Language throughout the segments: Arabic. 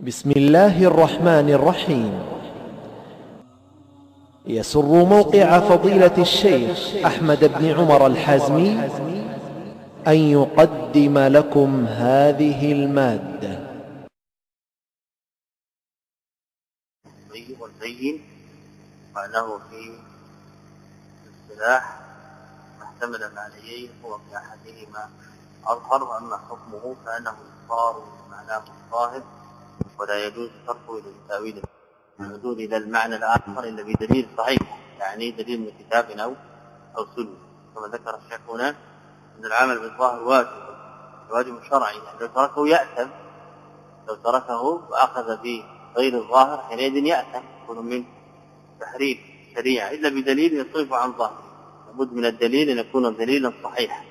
بسم الله الرحمن الرحيم. يسر موقع فضيلة الشيخ أحمد بن عمر الحازمي أن يقدم لكم هذه المادة. والزين معناه في الاصطلاح محتمل معنيين هو في احدهما أظهر واما حكمه فانه يختار معناه الظاهر. ولا يجوز إلى تاويل الحدود إلى المعنى الآخر إلا بدليل صحيح يعني دليل من كتاب أو أو سنة. كما ذكر الشيخ هنا أن العمل بالظاهر واجب. واجب شرعي. يعني لو تركه يأثم. لو تركه وأخذ بغير الظاهر حينئذ يأثم. يكون من تحريف شريعه إلا بدليل يصرف عن ظاهره. لابد من الدليل أن يكون دليلا صحيحا.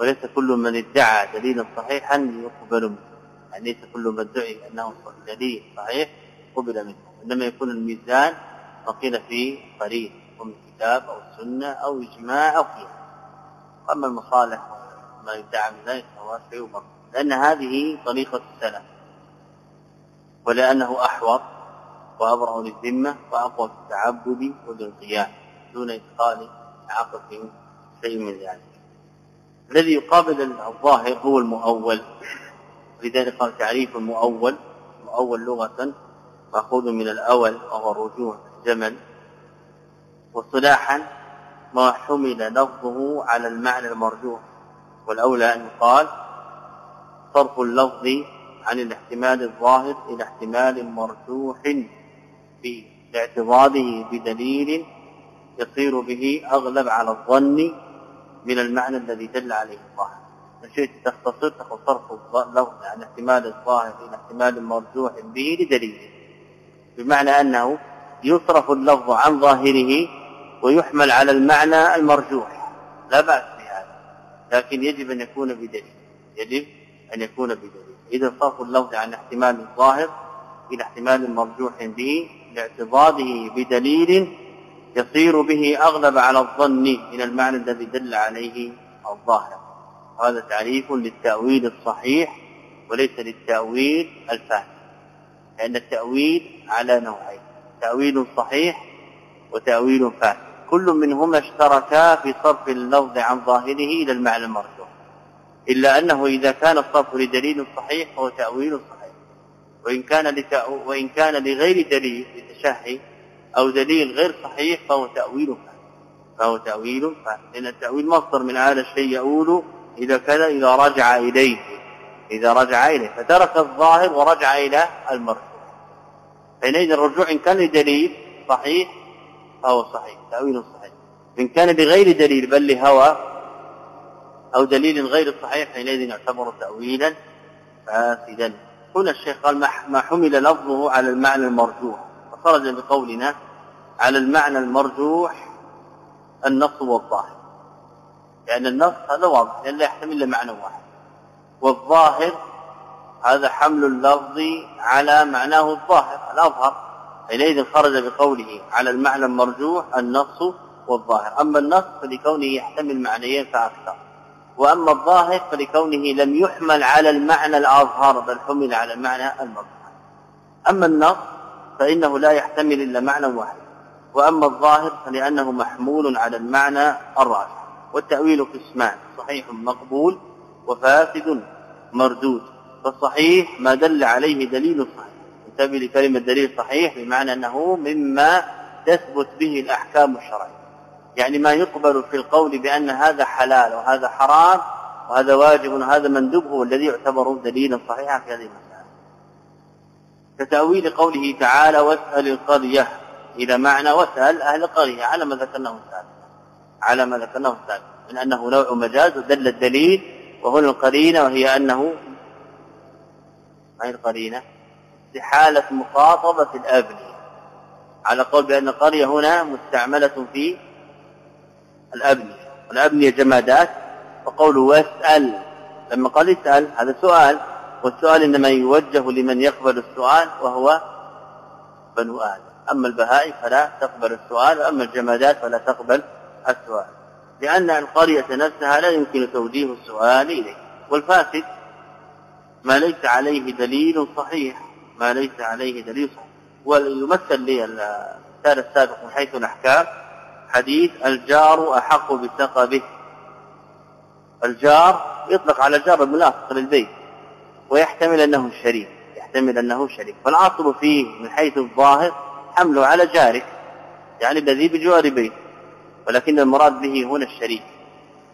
وليس كل من ادعى دليلا صحيحا يقبل منه. يعني ليس كل من ادعي أنه دليل صحيح؟ قبل منه. إنما يكون الميزان مقيل في قرين ومن كتاب أو السنة أو إجماع أو قياس واما المصالح ما يدعى من ذلك فهو شيء مرفوض لأن هذه طريقة السلف. ولأنه أحوط وابرا للذمة وأقوى في التعبد والانقياد دون إدخال في شيء من ذلك. الذي يقابل الظاهر هو المؤول. لذلك قال تعريف المؤول مؤول لغة مأخوذ من الأول وهو الرجوع جمل واصطلاحا ما حمل لفظه على المعنى المرجوح. والأولى أن يقال صرف اللفظ عن الاحتمال الظاهر إلى احتمال مرجوح لاعتضاده بدليل يصير به أغلب على الظن من المعنى الذي دل عليه الظاهر. شئت تختصر صرف اللفظ عن احتمال الظاهر إلى احتمال مرجوح به لدليل. بمعنى أنه يصرف اللفظ عن ظاهره ويحمل على المعنى المرجوح. لا بأس بهذا. لكن يجب أن يكون بدليل. يجب أن يكون بدليل. إذا صرف اللفظ عن احتمال الظاهر إلى احتمال مرجوح به لاعتضاده بدليل يصير به أغلب على الظن من المعنى الذي دل عليه الظاهر. هذا تعريف للتأويل الصحيح وليس للتأويل الفاسد لأن التأويل على نوعين تأويل صحيح وتأويل فاسد كل منهما اشتركا في صرف اللفظ عن ظاهره إلى المعنى المرجوح. إلا أنه إذا كان الصرف لدليل صحيح فهو تأويل صحيح. وإن كان وإن كان لغير دليل لتشهي أو دليل غير صحيح فهو تأويل فاسد فهو تأويل فاسد لأن التأويل مصدر من هذا الشيء يؤول إلى كذا إذا رجع إليه إذا رجع إليه فترك الظاهر ورجع إلى المرجوح حينئذ الرجوع إن كان لدليل صحيح فهو صحيح تأويل صحيح. إن كان بغير دليل بل لهوى أو دليل غير صحيح حينئذ يعتبر تاويلا فاسدا. هنا الشيخ قال ما حمل لفظه على المعنى المرجوح. فخرج بقولنا على المعنى المرجوح النص والظاهر. لأن النص هذا واضح لأن لا يحتمل معنى واحد. والظاهر هذا حمل اللفظ على معناه الظاهر الأظهر. حينئذ خرج بقوله على المعنى المرجوح النص والظاهر. أما النص فلكونه يحتمل معنيين فأكثر. وأما الظاهر فلكونه لم يحمل على المعنى الأظهر بل حمل على المعنى المرجوح. أما النص فإنه لا يحتمل إلا معنى واحد. وأما الظاهر فلأنه محمول على المعنى الراجح والتأويل قسمان صحيح مقبول وفاسد مردود. فالصحيح ما دل عليه دليل صحيح. انتبه لكلمة دليل صحيح بمعنى أنه مما تثبت به الأحكام الشرعية. يعني ما يقبل في القول بأن هذا حلال وهذا حرام وهذا واجب وهذا مندوب هو الذي يعتبر دليلا صحيحا في هذه المسألة. كتأويل قوله تعالى واسأل القرية. إلى معنى واسأل أهل القرية على ما ذكرناه سابقا على ما ذكرناه سابقا من أنه نوع مجاز ودل الدليل وهنا القرينة وهي أنه ما هي القرينة؟ استحاله مخاطبة الأبنية على قول بأن القرية هنا مستعملة في الأبنية والأبنية جمادات وقوله واسأل لما قال اسأل هذا سؤال والسؤال إنما يوجه لمن يقبل السؤال وهو بنو آدم أما البهائم فلا تقبل السؤال وأما الجمادات فلا تقبل السؤال لأن القريه نفسها لا يمكن توجيه السؤال إليه. والفاسد ما ليس عليه دليل صحيح ما ليس عليه دليل صحيح. ويمثل لي الثالث السابق من حيث الأحكام حديث الجار أحق بثقبه. الجار يطلق على الجار الملاصق للبيت ويحتمل أنه شريك يحتمل أنه شريك. فالعاصل فيه من حيث الظاهر حمله على جارك يعني الذي بجوار بيت ولكن المراد به هنا الشريك.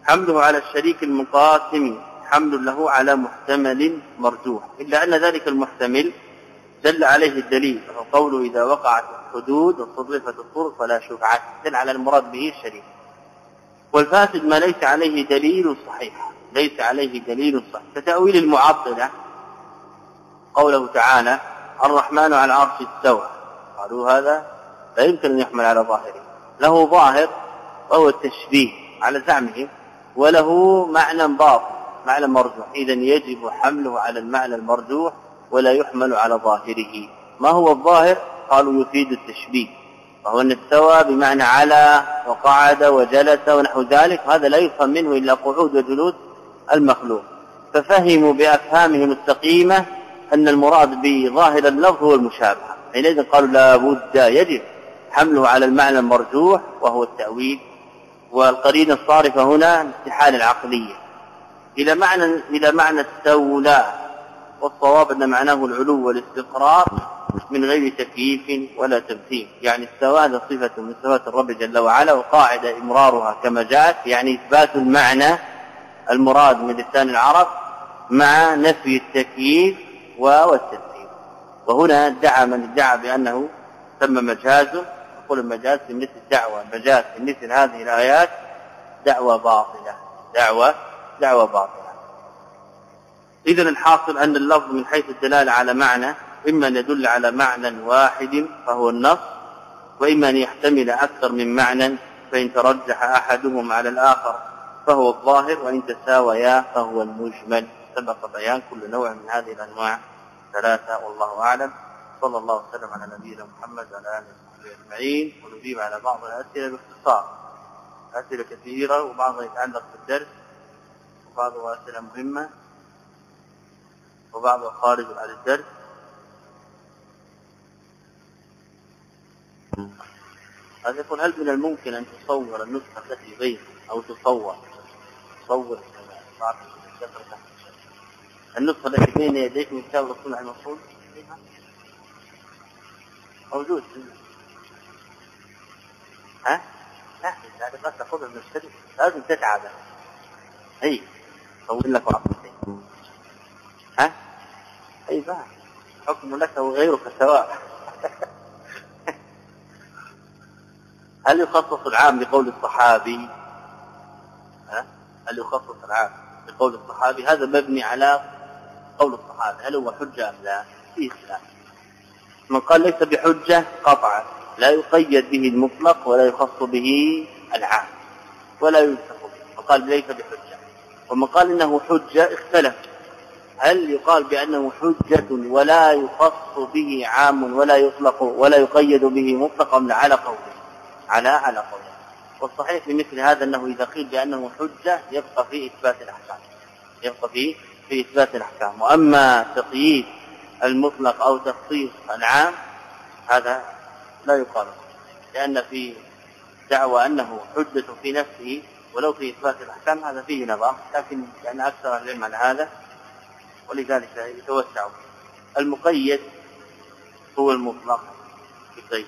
حمله على الشريك المقاسم حمل له على محتمل مرجوح. إلا أن ذلك المحتمل دل عليه الدليل قوله إذا وقعت الحدود وصرفت الطرق فلا شفعة دل على المراد به الشريك. والفاسد ما ليس عليه دليل صحيح. ليس عليه دليل صحيح. كتأويل المعطلة قوله تعالى الرحمن على العرش استوى قالوا هذا لا يمكن أن يحمل على ظاهره. له ظاهر وهو التشبيه على زعمهم وله معنى باطن معنى مرجوح. اذا يجب حمله على المعنى المرجوح ولا يحمل على ظاهره. ما هو الظاهر؟ قالوا يفيد التشبيه. وهو أن استوى بمعنى على وقعد وجلس ونحو ذلك هذا لا يفهم منه إلا قعود وجلوس المخلوق. ففهموا بأفهامهم السقيمة أن المراد بظاهر اللفظ هو المشابهة. حينئذ قالوا لا بد يجب حمله على المعنى المرجوح وهو التأويل. والقرينه الصارفة هنا الاستحاله العقلية. إلى معنى إلى معنى استولى والصواب أن معناه العلو والاستقرار من غير تكييف ولا تمثيل. يعني استوى هذا صفه من صفات الرب جل وعلا وقاعدة إمرارها كما جاءت يعني إثبات المعنى المراد من لسان العرب مع نفي التكييف والتمثيل. وهنا ادعى من ادعى بأنه تم مجاز يقول المجاز في مثل الدعوة المجاز في مثل هذه الآيات دعوة باطلة دعوة دعوة باطلة. اذا الحاصل أن اللفظ من حيث الدلالة على معنى إما أن يدل على معنى واحد فهو النص وإما أن يحتمل أكثر من معنى فإن ترجح أحدهم على الآخر فهو الظاهر وإن تساويا فهو المجمل. سبق بيان كل نوع من هذه الأنواع ثلاثة والله أعلم. صلى الله وسلم على نبينا محمد وعلى آله أجمعين ونجيب على بعض الأسئلة باختصار. أسئلة كثيرة وبعضها يتعلق بالدرس وبعضها أسئلة مهمة وبعضها خارج عن الدرس. هذا يقول هل من الممكن أن تصور النسخة التي بين أو تصور تصور النسخة التي بين يديك من كتاب الرسول عن المفروض موجود. ها؟ لا هذا بس تاخذها من الشركة لازم تتعب. اي طول لك وعطيتين ها؟ اي بقى؟ حكم لك وغيرك سواء. هل يخصص العام بقول الصحابي؟ ها؟ هل يخصص العام بقول الصحابي؟ هذا مبني على قول الصحابي. هل هو حجة أم لا؟ في خلاف من قال ليس بحجة قطعا. لا يقيد به المطلق ولا يخص به العام ولا ينسخ به. وقال ليس بحجة. ومن قال إنه حجة اختلف. هل يقال بأنه حجة ولا يخص به عام ولا يطلق ولا يقيد به مطلق على قوله. على على قوله. والصحيح في مثل هذا أنه إذا قيل بأنه حجة يبقى في إثبات الأحكام. يبقى في في إثبات الأحكام. وأما تقييد المطلق أو تخصيص العام هذا لا يقال. لأن في دعوى أنه حجة في نفسه ولو في إثبات الأحكام هذا فيه نظر لكن لأن أكثر العلم على هذا ولذلك يتوسع. المقيد هو المطلق بالقيد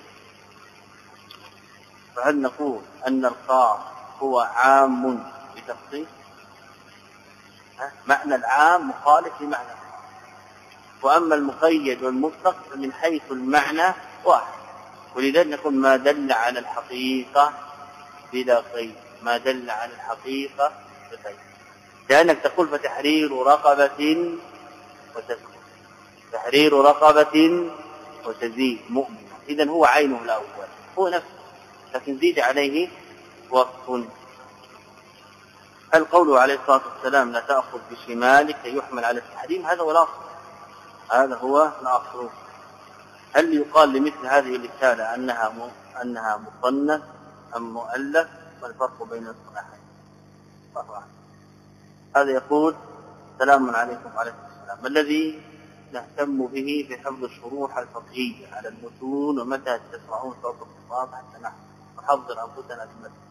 فهل نقول أن الخاص هو عام بتخصيص معنى العام مخالف لمعنى وأما المقيد والمطلق فمن حيث المعنى واحد. ولذلك نقول ما دل على الحقيقة بلا قيد. ما دل على الحقيقة بقيد لأنك تقول فتحرير رقبة وتسكت تحرير رقبة وتزيد مؤمنة. اذا هو عينه الأول. هو نفسه. لكن زيد عليه وصف القول عليه الصلاة والسلام لا تأخذ بشمالك يحمل على التحريم. هذا هو الأصل. هذا هو الأصل. هل يقال لمثل هذه الرسالة أنها م... أنها مصنف أم مؤلف؟ ما الفرق بين الصلاحين هذا يقول سلام عليكم وعليكم السلام. ما الذي نهتم به في حفظ الشروح الفقهية على المتون ومتى تسمعون صوت الخطاب حتى نحضر أنفسنا بالمتن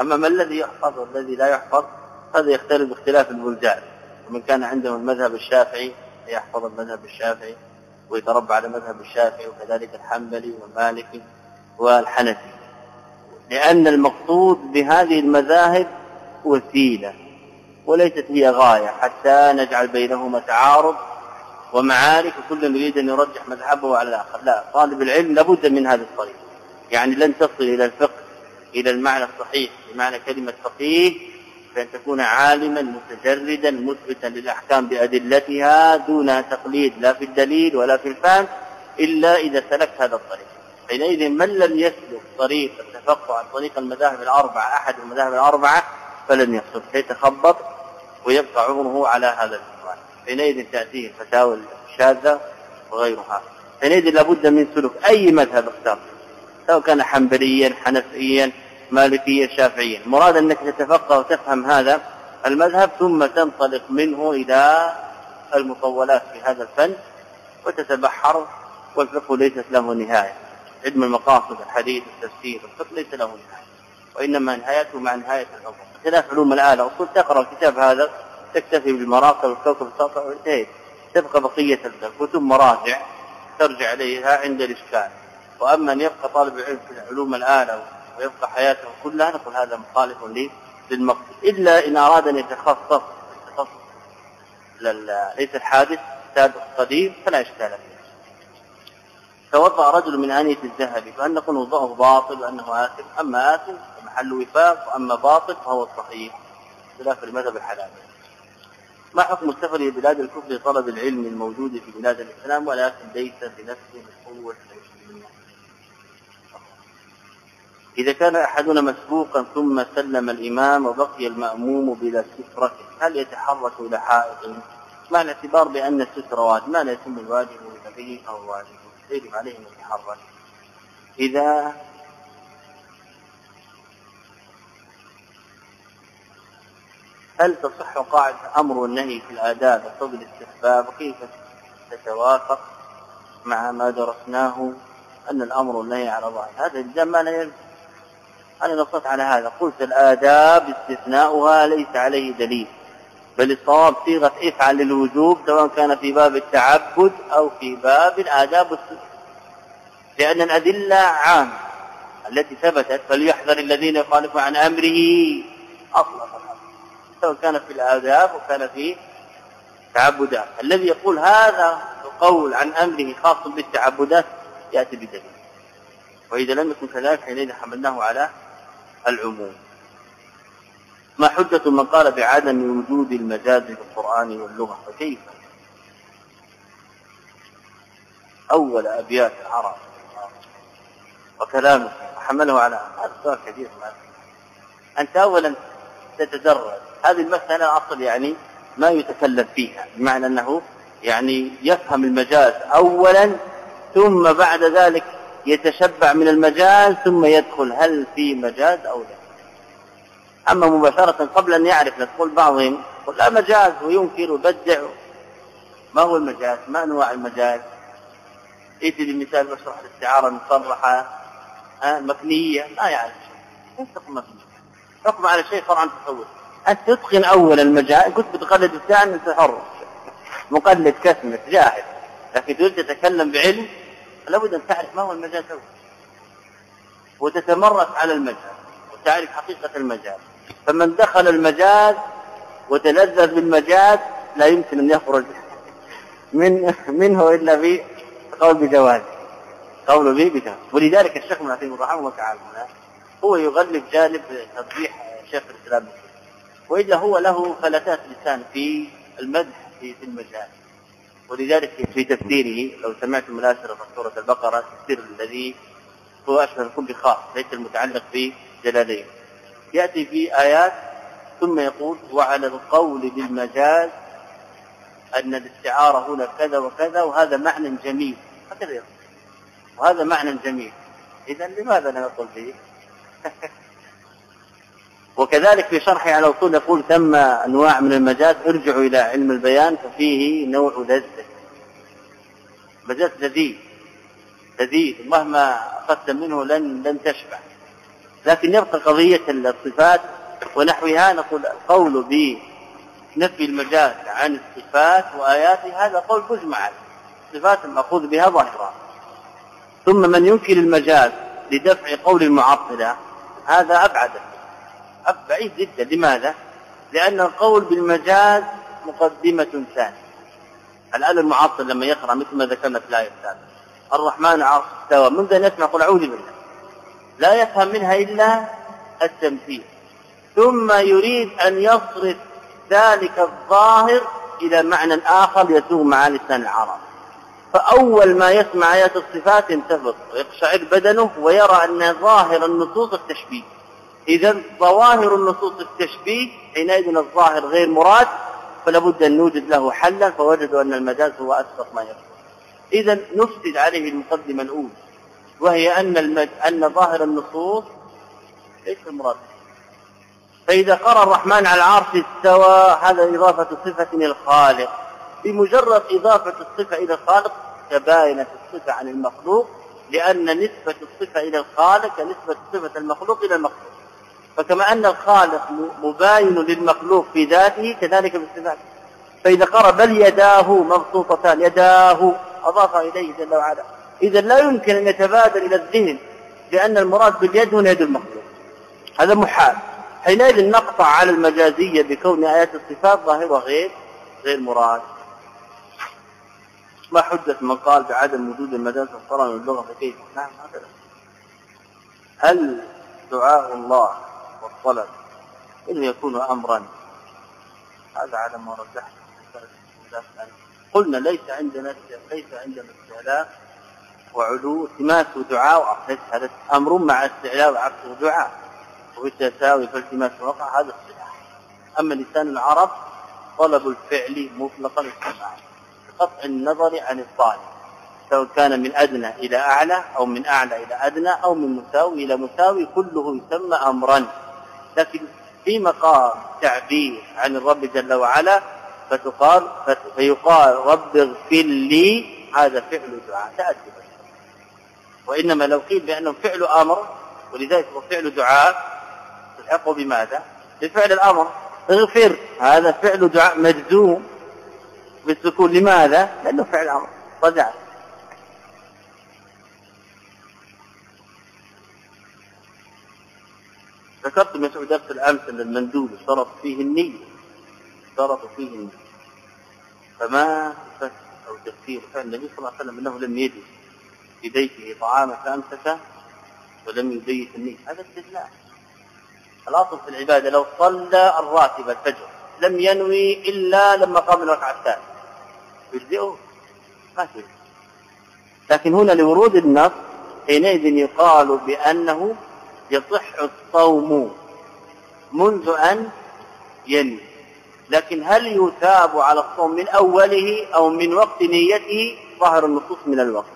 أما ما الذي يحفظ والذي لا يحفظ هذا يختلف باختلاف البلدان. ومن كان عنده المذهب الشافعي يحفظ المذهب الشافعي. ويتربى على مذهب الشافعي وكذلك الحنبلي والمالكي والحنفي. لأن المقصود بهذه المذاهب وسيلة وليست هي غاية حتى نجعل بينهما تعارض ومعارك وكل يريد أن يرجح مذهبه على الآخر. لا طالب العلم لابد من هذا الطريق. يعني لن تصل إلى الفقه إلى المعنى الصحيح بمعنى كلمة فقيه فأن تكون عالما متجردا مثبتا للأحكام بأدلتها دون تقليد لا في الدليل ولا في الفهم إلا إذا سلكت هذا الطريق. حينئذ من لم يسلك طريق التفقه عن طريق المذاهب الأربعة أحد المذاهب الأربعة فلن يحصل سيتخبط ويبقى عمره على هذا العنوان. حينئذ تأتيه الفتاوى الشاذة وغيرها. حينئذ لابد من سلوك أي مذهب اختار سواء كان حنبليا حنفيا مالكيا شافعيا مراد أنك تتفقه وتفهم هذا المذهب ثم تنطلق منه إلى المطولات في هذا الفن وتتبحر والفقه ليست له نهاية. علم المقاصد الحديث التفسير الفقه ليس له نهاية وإنما نهايته مع نهاية العمر خلاف علوم الآلة وكنت تقرأ الكتاب هذا تكتفي بالمراقب والكوكب الساطع وانتهيت. تبقى بقية الكتب مراجع ترجع إليها عند الإشكال. وأما أن يبقى طالب العلم في علوم الآلة ويبقى حياته كلها نقول هذا مخالف للمقصود إلا إن أراد أن يتخصص يتخصص ليس الحادث سابق قديم فلا إشكال فيه. توضأ رجل من آنية الذهب فهل نقول وضوءه باطل وأنه آثم. أما آثم فمحل وفاق وأما باطل فهو الصحيح خلاف المذهب الحلال ما حكم السفر إلى بلاد الكفر لطلب العلم الموجود في بلاد الإسلام؟ ولكن ليس بنفس القوة إذا كان أحدنا مسبوقا ثم سلم الإمام وبقي المأموم بلا سترة هل يتحرك إلى حائط؟ مع الاعتبار بأن الستر واجب ما لا يتم الواجب به فهو واجب يجب عليه أن يتحرك. إذا هل تصح قاعدة الأمر والنهي في الآداب وفضل الاستحباب؟ وكيف تتوافق مع ما درسناه أن الأمر والنهي على ظاهر؟ هذا الجمع ما لا يلزم. أنا نصت على هذا. قلت الآداب استثناؤها ليس عليه دليل بل الصواب صيغة افعل للوجوب سواء كان في باب التعبد أو في باب الآداب والسنة. لأن الأدلة عامة التي ثبتت فليحذر الذين يخالفون عن أمره أطلق سواء كان في الآداب وكان في تعبدات الذي يقول هذا القول عن أمره خاص بالتعبدات يأتي بدليل. وإذا لم يكن كذلك حينئذ حملناه على العموم. ما حجة من قال بعدم وجود المجاز في القرآن واللغة؟ فكيف؟ أول أبيات العرب. وكلامه وحمله على هذا سؤال كبير ما أنت أولا تتدرج. هذه المسألة أصل يعني ما يتكلم فيها بمعنى أنه يعني يفهم المجاز أولا ثم بعد ذلك يتشبع من المجاز ثم يدخل هل في مجاز أو لا. أما مباشرة قبل أن يعرف تقول بعضهم لا مجاز وينكر ويبدع. ما هو المجاز؟ ما أنواع المجاز؟ ائتي للمثال مشروع الاستعارة المصرحة؟ مكنية؟ لا يعرف شيء. كيف تقوم حكم على شيء فرعا تصور أنت تتقن أول المجاز كنت بتقلد الثاني أنت حر. مقلد كسمة جاهل. لكن تريد تتكلم بعلم لابد أن تعرف ما هو المجاز أول وتتمرس على المجاز وتعرف حقيقة المجاز فمن دخل المجاز وتلذذ بالمجاز لا يمكن أن يخرج من منه إلا بقول بجواز. قول به بجواز. ولذلك الشيخ ابن عثيمين رحمه الله تعالى هو يغلب جانب تضبيح شيخ الإسلام. وإلا هو له فلتات لسان في المدح في المجال. ولذلك في تفسيره لو سمعتم ملاسرة في سورة البقرة التفسير الذي هو أشبه يكون بخاص ليس المتعلق بجلالين. يأتي في آيات ثم يقول وعلى القول بالمجاز أن الاستعارة هنا كذا وكذا وهذا معنى جميل. هكذا وهذا معنى جميل. إذا لماذا لا نقول به وكذلك في شرحه على الأصول يقول ثم أنواع من المجاز ارجعوا إلى علم البيان ففيه نوع لذة. مجاز لذيذ لذيذ مهما أخذت منه لن لن تشبع. لكن يبقى قضية الصفات ونحوها نقول القول بنفي المجاز عن الصفات واياته هذا قول مجمع. عليه صفات الماخوذ بها ظاهرة. ثم من ينكر المجاز لدفع قول المعطلة هذا ابعد بعيد جدا. لماذا؟ لأن القول بالمجاز مقدمة ثانية. الآن المعطل لما يقرأ مثل ما ذكرنا في الآية الثالثة الرحمن عرش استوى. منذ أن يسمع قل أعوذ بالله. لا يفهم منها إلا التمثيل. ثم يريد أن يصرف ذلك الظاهر إلى معنى آخر يسوغ مع لسان العرب. فأول ما يسمع آيات الصفات ينتفض ويقشعر بدنه ويرى أن ظاهر النصوص التشبيه. إذا ظواهر النصوص التشبيه حينئذ الظاهر غير مراد فلا بد أن نوجد له حلا فوجدوا أن المجاز هو أسبق ما يكون إذا نفسد عليه المقدمة الأولى وهي أن المج... أن ظاهر النصوص ليس المراد فإذا قرأ الرحمن على العرش استوى هذا إضافة صفة إلى الخالق. بمجرد إضافة الصفة إلى الخالق تباينت الصفة عن المخلوق لأن نسبة الصفة إلى الخالق كنسبة صفة المخلوق إلى المخلوق. فكما أن الخالق مباين للمخلوق في ذاته كذلك في الصفات فإذا قرأ بل يداه مبسوطتان يداه أضاف إليه جل وعلا. إذا لا يمكن أن يتبادر إلى الذهن لأن المراد باليد هنا يد المخلوق. هذا محال. حينئذ نقطع على المجازية بكون آيات الصفات ظاهرة غير غير مراد. ما حجة من قال بعدم وجود المجاز القرآن واللغة فكيف؟ نعم هكذا. هل دعاء الله والطلب إنه يكون أمرا. هذا على ما رجحت قلنا ليس عندنا ليس عندنا استعلاء وعلو. التماس دعاء ليس هذا أمر مع استعلاء وعكسه دعاء وبالتساوي فالتماس وقع هذا الصلاح أما لسان العرب طلب الفعل مطلقا السماع بقطع النظر عن الطالب سواء كان من أدنى إلى أعلى أو من أعلى إلى أدنى أو من مساوي إلى مساوي كله يسمى امرا. لكن في مقام تعبير عن الرب جل وعلا فتقال فيقال رب اغفر لي هذا فعل دعاء تأدب. وإنما لو قيل بأنه فعل أمر ولذلك هو فعل دعاء تلحقه بماذا؟ بفعل الأمر. اغفر هذا فعل دعاء مجزوم بالسكون. لماذا؟ لأنه فعل أمر. رجع ذكرت من درس الأمس أن المندوب اشترط فيه النية اشترط فيه النية. فما فسر أو تفسير فعل النبي صلى الله عليه وسلم أنه لم يجد في بيته طعاما فأمسك ولم يبيت النية. هذا استدلال. الأصل في العبادة لو صلى الراتب الفجر لم ينوي إلا لما قام الركعة الثانية. يجزئه. ما لكن هنا لورود النص حينئذ يقال بأنه يصح الصوم منذ أن ينوي لكن هل يثاب على الصوم من أوله أو من وقت نيته؟ ظهر النصوص من الوقت.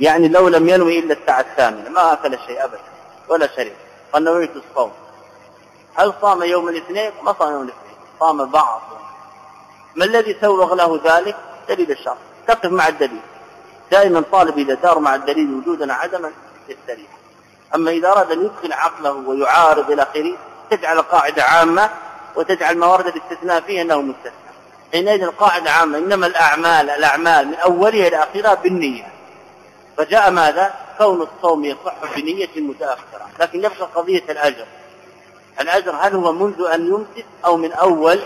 يعني لو لم ينوي إلا الساعة الثامنة ما أكل شيء أبدا ولا شرب قال نويت الصوم. هل صام يوم الاثنين؟ ما صام يوم الاثنين صام بعض. ما الذي سوغ له ذلك؟ دليل الشرع. تقف مع الدليل. دائما طالب إذا دار مع الدليل وجودا عدما يستريح. أما إذا أراد أن يدخل عقله ويعارض إلى آخره تجعل قاعدة عامة وتجعل موارد الاستثناء فيه أنه مستثنى. حينئذ القاعدة عامة إنما الأعمال الأعمال من أولها إلى آخرها بالنية. فجاء ماذا؟ كون الصوم يصح بنية متأخرة. لكن يبقى قضية الأجر. الأجر هل هو منذ أن يمسك أو من أول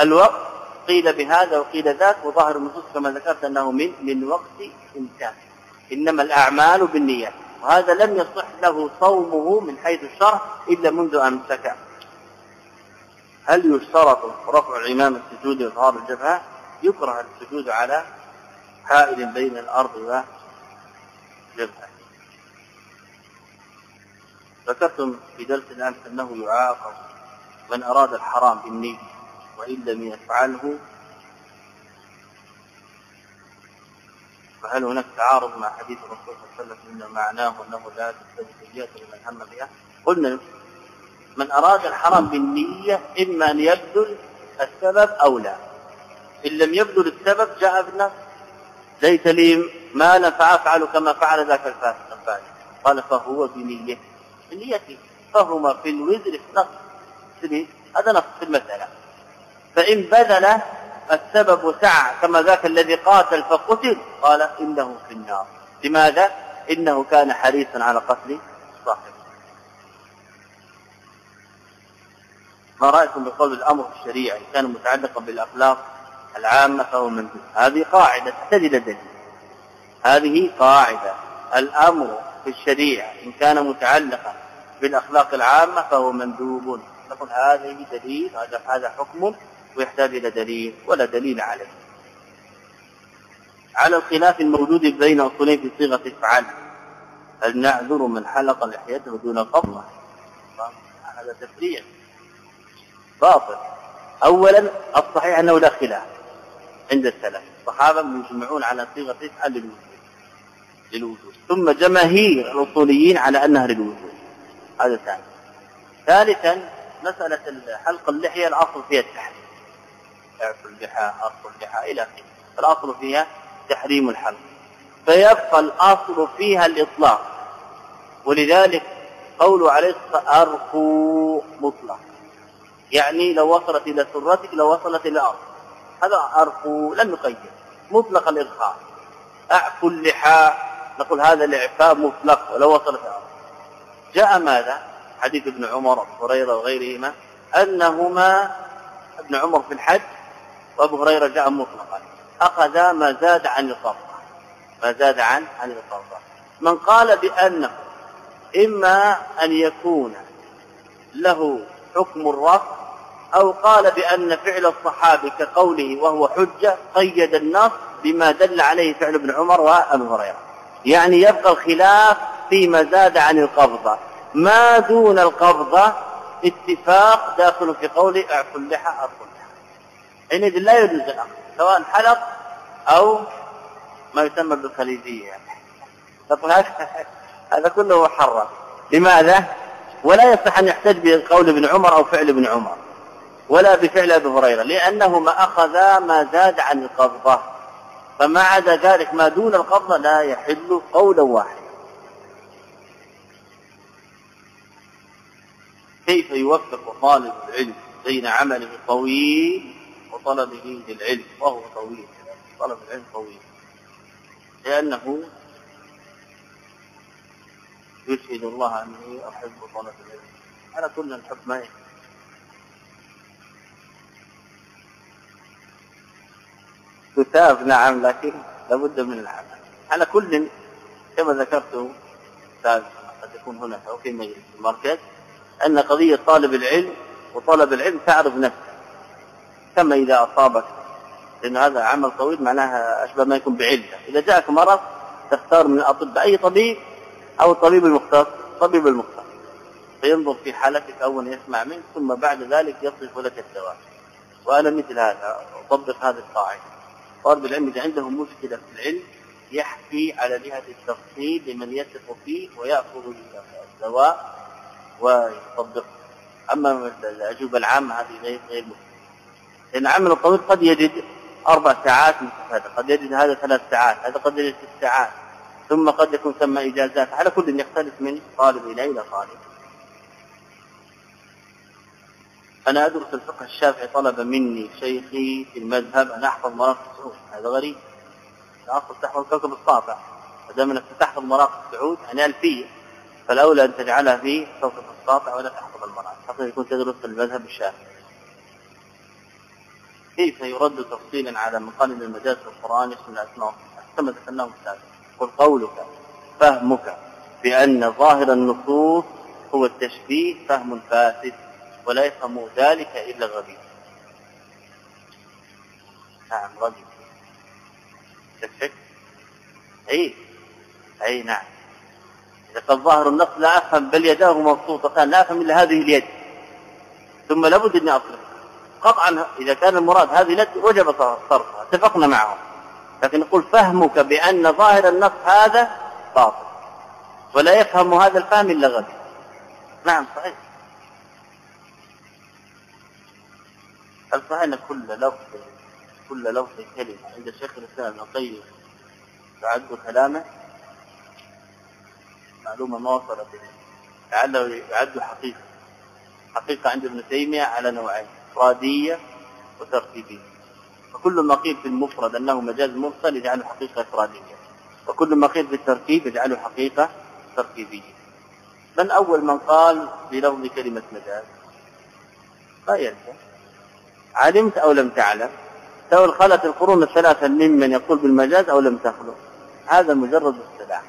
الوقت؟ قيل بهذا وقيل ذاك وظاهر النصوص كما ذكرت أنه من من وقت إمكان إنما الأعمال بالنيات. وهذا لم يصح له صومه من حيث الشرع إلا منذ أمسك هل يشترط رفع الإمام السجود وإظهار الجبهة؟ يكره السجود على حائل بين الأرض والجبهة. ذكرتم في درس الأمس أنه يعاقب من أراد الحرام بالنية وإن لم يفعله فهل هناك تعارض مع حديث الرسول صلى الله عليه وسلم إن معناه أنه لا تستوي سيئه لمن هم بها؟ قلنا من أراد الحرام بالنية إما أن يبذل السبب أو لا. إن لم يبذل السبب جاء بالنص ليس لي مالا فأفعل كما فعل ذاك الفاسق. قال فهو بنية بنيته. فهما في الوزر في نص هذا نص في المسألة. فإن بذل السبب سعى كما ذاك الذي قاتل فقتل قال إنه في النار. لماذا؟ إنه كان حريصا على قتل صاحبه. ما رأيكم بقول الأمر إن كان متعلقا بالأخلاق العامة فهو مندوب هذه قاعدة تحتاج إلى دليل. هذه قاعدة. الأمر في الشريعة إن كان متعلقا بالأخلاق العامة فهو مندوب. نقول هذه دليل هذا هذا حكم ويحتاج إلى دليل ولا دليل عليه. على الخلاف الموجود بين أصولين في صيغة افعل هل نعذر من حلق لحيته دون قبضه؟ هذا تفريع. باطل. اولا الصحيح أنه لا خلاف عند السلف. الصحابة يجمعون على صيغة افعل للوجود للوجود. ثم جماهير الأصوليين على أنها للوجود. هذا ثاني. ثالثا مسألة حلق اللحية الأصل فيها التحريم. اعفوا اللحى ارفوا اللحى إلى آخره. الأصل فيها تحريم الحلق فيبقى الأصل فيها الإطلاق. ولذلك قول عليه ارفوا مطلق. يعني لو وصلت إلى سرتك لو وصلت إلى أرض. هذا ارفوا لم نقيد مطلق الارخاء اعفوا اللحى نقول هذا الاعفاء مطلق ولو وصلت إلى أرض. جاء ماذا؟ حديث ابن عمر هريرة وغيرهما أنهما ابن عمر في الحج وابو هريرة جاء مطلقا. أخذ ما زاد عن القبضه ما زاد عن عن القبضه من قال بأنه إما أن يكون له حكم الرفع أو قال بأن فعل الصحابي كقوله وهو حجة قيد النص بما دل عليه فعل ابن عمر وأبو هريرة. يعني يبقى الخلاف فيما زاد عن القبضة. ما دون القبضة اتفاق داخل في قوله اعفوا اللحى اللحى حينئذ لا يجوز الاخذ سواء حلق أو ما يسمى بالخليجية. يعني هذا كله محرم لماذا؟ ولا يصح أن يحتج بقول ابن عمر أو فعل ابن عمر ولا بفعل أبي هريرة لانهما اخذا ما زاد عن القبضة. فما عدا ذلك ما دون القبضة لا يحل قولا واحدا. كيف يوفق طالب العلم بين عمله الطويل وطلبه للعلم وهو طويل. طلب العلم طويل. لأنه يشهد الله أنه أحب طلب العلم. على كل الحب ما تثاب نعم لكن لابد من العمل. على كل كما ذكرت قد يكون هنا أو في مجلس المركز أن قضية طالب العلم وطلب العلم تعرف نفسه. كما إذا أصابك لأن هذا عمل طويل معناها أشبه ما يكون بعلة. إذا جاءك مرض تختار من الأطباء أي طبيب أو الطبيب المختص طبيب المختص فينظر في حالتك أولا يسمع منك ثم بعد ذلك يصف لك الدواء. وأنا مثل هذا أطبق هذه القاعدة. طالب العلم إذا عنده مشكلة في العلم يحكي على جهة التفصيل لمن يثق فيه ويأخذ الدواء ويطبقه. أما الأجوبة العامة هذه غير مفيدة. لأن عمل الطويل قد يجد أربع ساعات مستفادة قد يجد هذا ثلاث ساعات هذا قد يجد ست ساعات. ثم قد يكون ثم إجازات. على كل يختلف من طالب إلى إلى طالب. أنا أدرس الفقه الشافعي طلب مني شيخي في المذهب. أن أحفظ مراقب السعود هذا غريب. أصل تحفظ كوكب الساطع ما دام أنك تحفظ مراقب السعود يعني ألفية فالأولى أن تجعلها في كوكب الساطع ولا تحفظ المراقب. حتى يكون تدرس في المذهب الشافعي. كيف يرد تفصيلا على من قال ان المجاز في القرآن يشمل الاسماء كما ذكرناه السابق قل قولك فهمك بأن ظاهر النصوص هو التشبيه فهم فاسد ولا يفهم ذلك إلا غبي نعم غبي. أي أي نعم. إذا قد ظاهر النص لا أفهم بل يداه مبسوطتان لا أفهم إلا هذه اليد. ثم لابد اني اصرف قطعا إذا كان المراد هذه التي وجب صرفها اتفقنا معهم. لكن نقول فهمك بأن ظاهر النص هذا باطل. ولا يفهم هذا الفهم إلا غبي نعم صحيح. الصحيح ان كل لفظ كل لفظ كلمة. عند الشيخ الإسلام ابن القيم تعد كلامه. معلومة ما وصلت لعله يعد حقيقة. حقيقة عند ابن تيمية على نوعين. إفرادية وترتيبية. فكل ما قيل في المفرد أنه مجاز مرسل يجعله حقيقة إفرادية. وكل ما قيل في الترتيب يجعله حقيقة ترتيبية. من أول من قال بلفظ كلمة مجاز؟ لا يلزم علمت أو لم تعلم؟ سواء خلت القرون الثلاثة ممن يقول بالمجاز أو لم تخلق. هذا مجرد اصطلاح.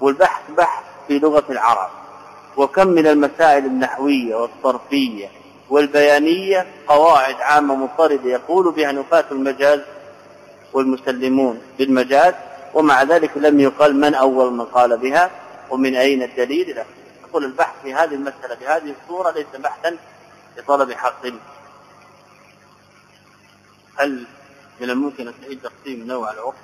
والبحث بحث في لغة العرب. وكم من المسائل النحوية والصرفية والبيانية قواعد عامة مضطرده يقول بها نفاة المجاز والمسلمون بالمجاز ومع ذلك لم يقال من أول من قال بها ومن أين الدليل إلى أقول البحث في هذه المسألة بهذه الصورة ليس بحثا لطلب حق. هل من الممكن أن تعيد تقسيم نوع العرف؟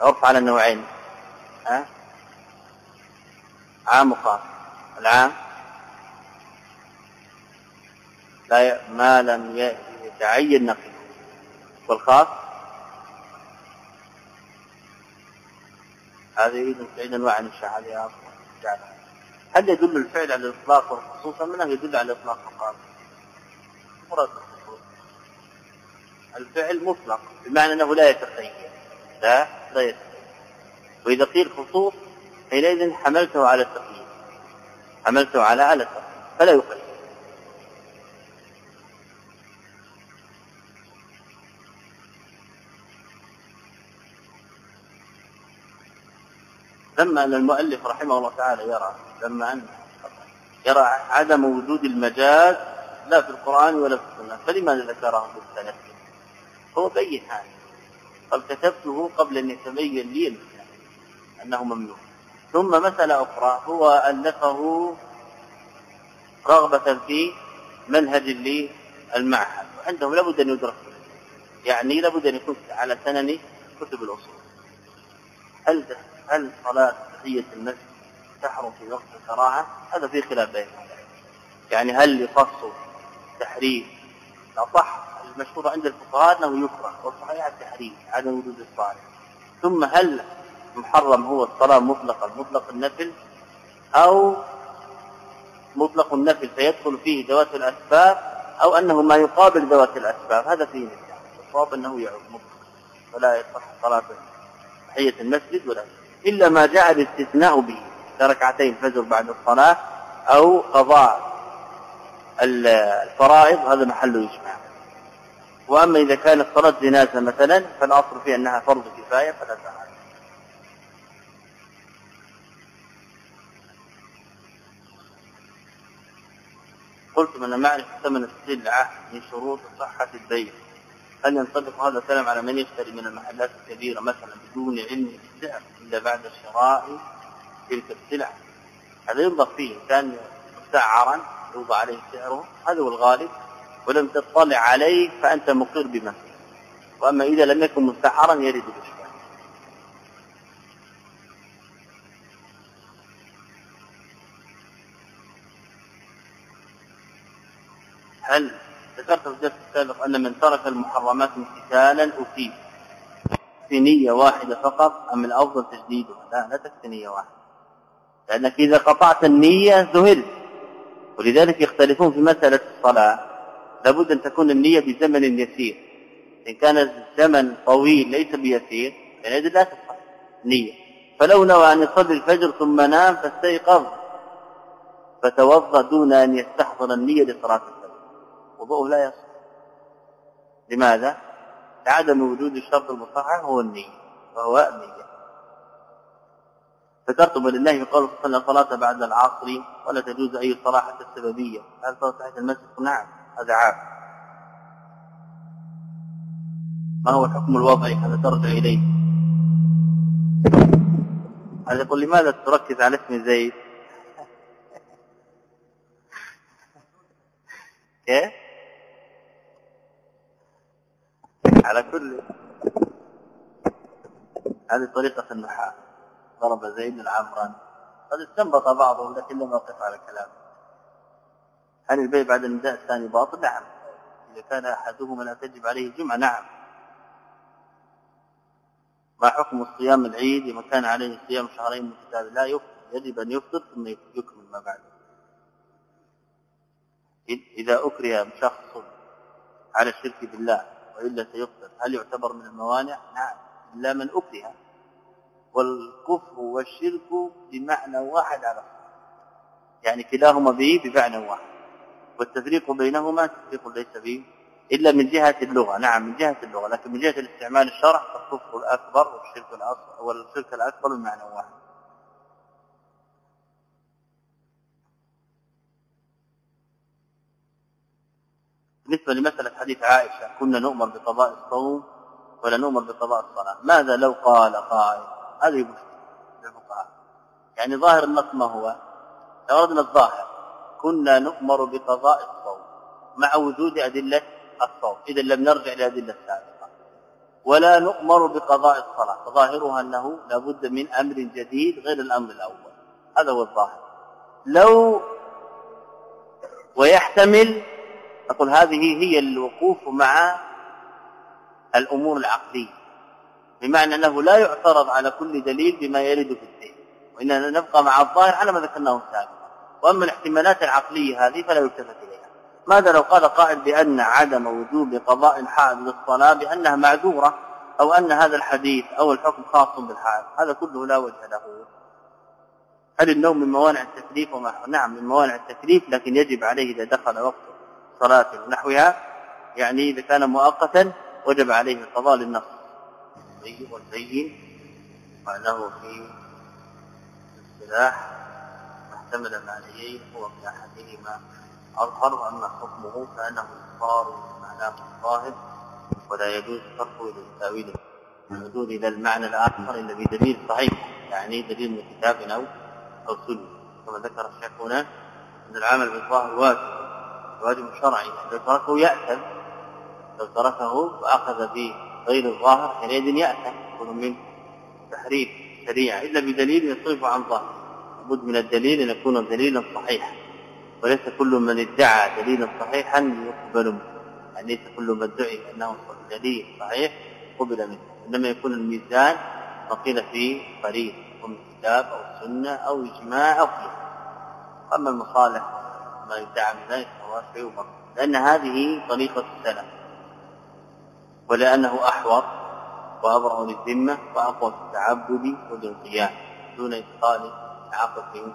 عرف على النوعين ها؟ عام وخاص العام لا ما لم يتعين نقيض والخاص؟ هذه اذا تعيد أنواع الشعر يا هل يدل الفعل على الإطلاق والخصوص؟ ام انه يدل على الإطلاق فقط مراد الفعل مطلق بمعنى أنه لا يتخيل. لا لا يتخيل. وإذا قيل خصوص حينئذ حملته على التقييد حملته على على فلا يقيد لما أن المؤلف رحمه الله تعالى يرى لما أن يرى عدم وجود المجاز لا في القرآن ولا في السنة فلماذا ذكره بالسنة هو بين هذا قد كتبته قبل أن يتبين لي أنه ممنوع. ثم مسألة أخرى هو ألفه رغبة في منهج للمعهد وعنده لابد أن يدرك يعني لابد أن يكون على سنن كتب الأصول. هل هل صلاة تحية المسجد تحرم في وقت الكراهة هذا في خلاف بين يعني هل يقص تحريم؟ الأصح المشهور عند الفقهاء أنه يكره والصحيح التحريم عدم وجود الصالح ثم هل محرم هو الصلاة مطلقا مطلق النفل أو مطلق النفل فيدخل فيه ذوات الأسباب أو أنه ما يقابل ذوات الأسباب هذا فيه نزاع الصواب أنه يعود مطلق ولا يصح صلاة تحية المسجد ولا إلا ما جاء الاستثناء به كركعتين فجر بعد الصلاة أو قضاء الفرائض هذا محل يجمع وأما إذا كانت صلاة جنازة مثلا فالأصل فيها أنها فرض كفاية فلا تعالى قلت من معرفه ثمن السلعه من شروط صحة البيع هل ينطبق هذا الكلام على من يشتري من المحلات الكبيرة مثلا بدون علم بالسعر إلا بعد شراء تلك السلع؟ هذا ينظر فيه كان مسعرا يوضع عليه سعره هذا هو الغالب. ولم تطلع عليه فأنت مقر بما فيه وأما إذا لم يكن مستحرا يرد الإشكال هل ذكرت في الدرس السابق أن من ترك المحرمات امتثالا أثيب في نية واحدة فقط أم الأفضل تجديدها لا لا تكفي نية واحدة. لأنك إذا قطعت النية ذهلت ولذلك يختلفون في مسألة الصلاة. لابد أن تكون النية بزمن يسير. إن كان الزمن طويل ليس بيسير فإذا لا تصح نية. فلو نوى أن يصلي الفجر ثم نام فاستيقظ. فتوضأ دون أن يستحضر النية لصلاة الفجر وضوءه لا يصح. لماذا؟ لعدم وجود الشرط المصحح هو النية وهو النية. ذكرت ولله يقال صلى الصلاة بعد العصر ولا تجوز أي صلاة حتى السببية. هل تحت المسجد؟ نعم هذا عام. ما هو الحكم الوضعي هذا ترجع إليه؟ هذا يقول لماذا تركز على اسم زيد؟ كيف؟ على كل هذه طريقة النحاة. ضرب زيد عمرا. قد استنبط بعضهم لكن لم يقف على كلامه. هل البيع بعد النداء الثاني باطل؟ نعم. إذا كان أحدهما لا تجب عليه الجمعة نعم. ما حكم الصيام العيد؟ إذا كان عليه صيام شهرين من كتاب الله يفطر يجب أن يفطر ثم يكمل ما بعده. إذا أكره شخص على الشرك بالله وإلا سيفطر هل يعتبر من الموانع؟ نعم. إلا من أكره. والكفر والشرك بمعنى واحد على الصحيح يعني كلاهما به بمعنى واحد. والتفريق بينهما تفريق ليس به إلا من جهة اللغة. نعم من جهة اللغة. لكن من جهة الاستعمال الشرع فالكفر الأكبر والشرك الاصغر والشرك الأكبر بمعنى واحد. بالنسبة لمسألة حديث عائشة كنا نؤمر بقضاء الصوم ولا نؤمر بقضاء الصلاة؟ ماذا لو قال قائل؟ هذه مشكلة للفقهاء. يعني ظاهر النص ما هو؟ لو اردنا الظاهر. كنا نؤمر بقضاء الصوم مع وجود أدلة الصوم. إذا لم نرجع للادله السابقة. ولا نؤمر بقضاء الصلاة. فظاهرها أنه لابد من أمر جديد غير الأمر الأول. هذا هو الظاهر. لو ويحتمل أقول هذه هي الوقوف مع الأمور العقلية بمعنى أنه لا يعترض على كل دليل بما يرد في الدين وإننا نبقى مع الظاهر على ما ذكرناه سابقا وأما الاحتمالات العقلية هذه فلا يلتفت إليها. ماذا لو قال قائل بأن عدم وجوب قضاء الحائض للصلاة بأنها معذورة أو أن هذا الحديث أو الحكم خاص بالحائض؟ هذا كله لا وجه له. هل النوم من موانع التكليف وما نعم من موانع التكليف لكن يجب عليه إذا دخل وقت صلاة ونحوها يعني إذا كان مؤقتا وجب عليه القضاء للنص والزين معناه في السلاح محتمل معنيين هو في أحدهما. اظهر واما حكمه فانه صار معناه الظاهر ولا يجوز صرفه إلى التأويل. المردود إلى المعنى الآخر الا بدليل صحيح يعني دليل من كتاب أو أو سنة. كما ذكر الشيخ هنا أن العمل بالظاهر واجب. واجب شرعي. لو تركه يأثم. لو تركه وأخذ بغير الظاهر حينئذ يأثم. يكون من تحريف شريعة. إلا بدليل يصرف عن ظاهر. لابد من الدليل أن يكون دليلا صحيحا. وليس كل من ادعى دليلا صحيحا يقبل منه. يعني ليس كل من ادعي أنه دليل صحيح قبل منه. إنما يكون الميزان قيل فيه قريب من كتاب أو سنة أو إجماع أو قياس. أما المصالح ما يدعى من ذلك فهو شيء لأن هذه طريقة السلف. ولأنه أحوط وأبرأ للذمة وأقوى في التعبد والانقياد دون إدخال عقد في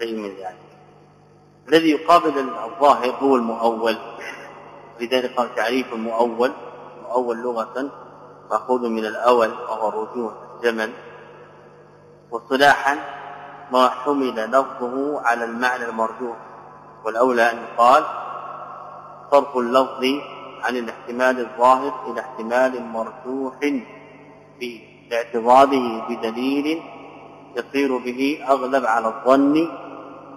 شيء من ذلك. الذي يقابل الظاهر هو المؤول. لذلك قال تعريف المؤول مؤول لغة مأخوذ من الأول وهو الرجوع الجمل. وصلاحا ما حمل لفظه على المعنى المرجوح. والأولى أن يقال صرف اللفظ عن الاحتمال الظاهر إلى احتمال مرجوح في اعتضاده بدليل يصير به أغلب على الظن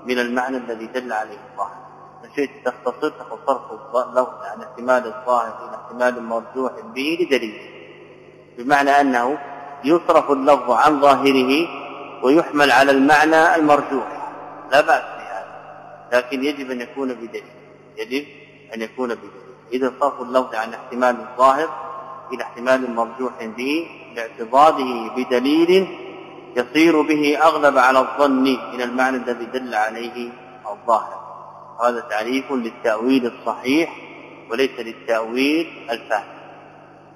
من المعنى الذي دل عليه الظاهر. شئت تختصر تقول صرف اللفظ عن احتمال الظاهر إلى احتمال مرجوح به لدليل. بمعنى أنه يصرف اللفظ عن ظاهره ويحمل على المعنى المرجوح. لا بهذا لكن يجب أن يكون بدليل. يجب أن يكون بدليل. إذا صرف اللفظ عن احتمال الظاهر إلى احتمال مرجوح به لاعتضاده بدليل يصير به أغلب على الظن إلى المعنى الذي دل عليه الظاهر. هذا تعريف للتأويل الصحيح وليس للتأويل الفاسد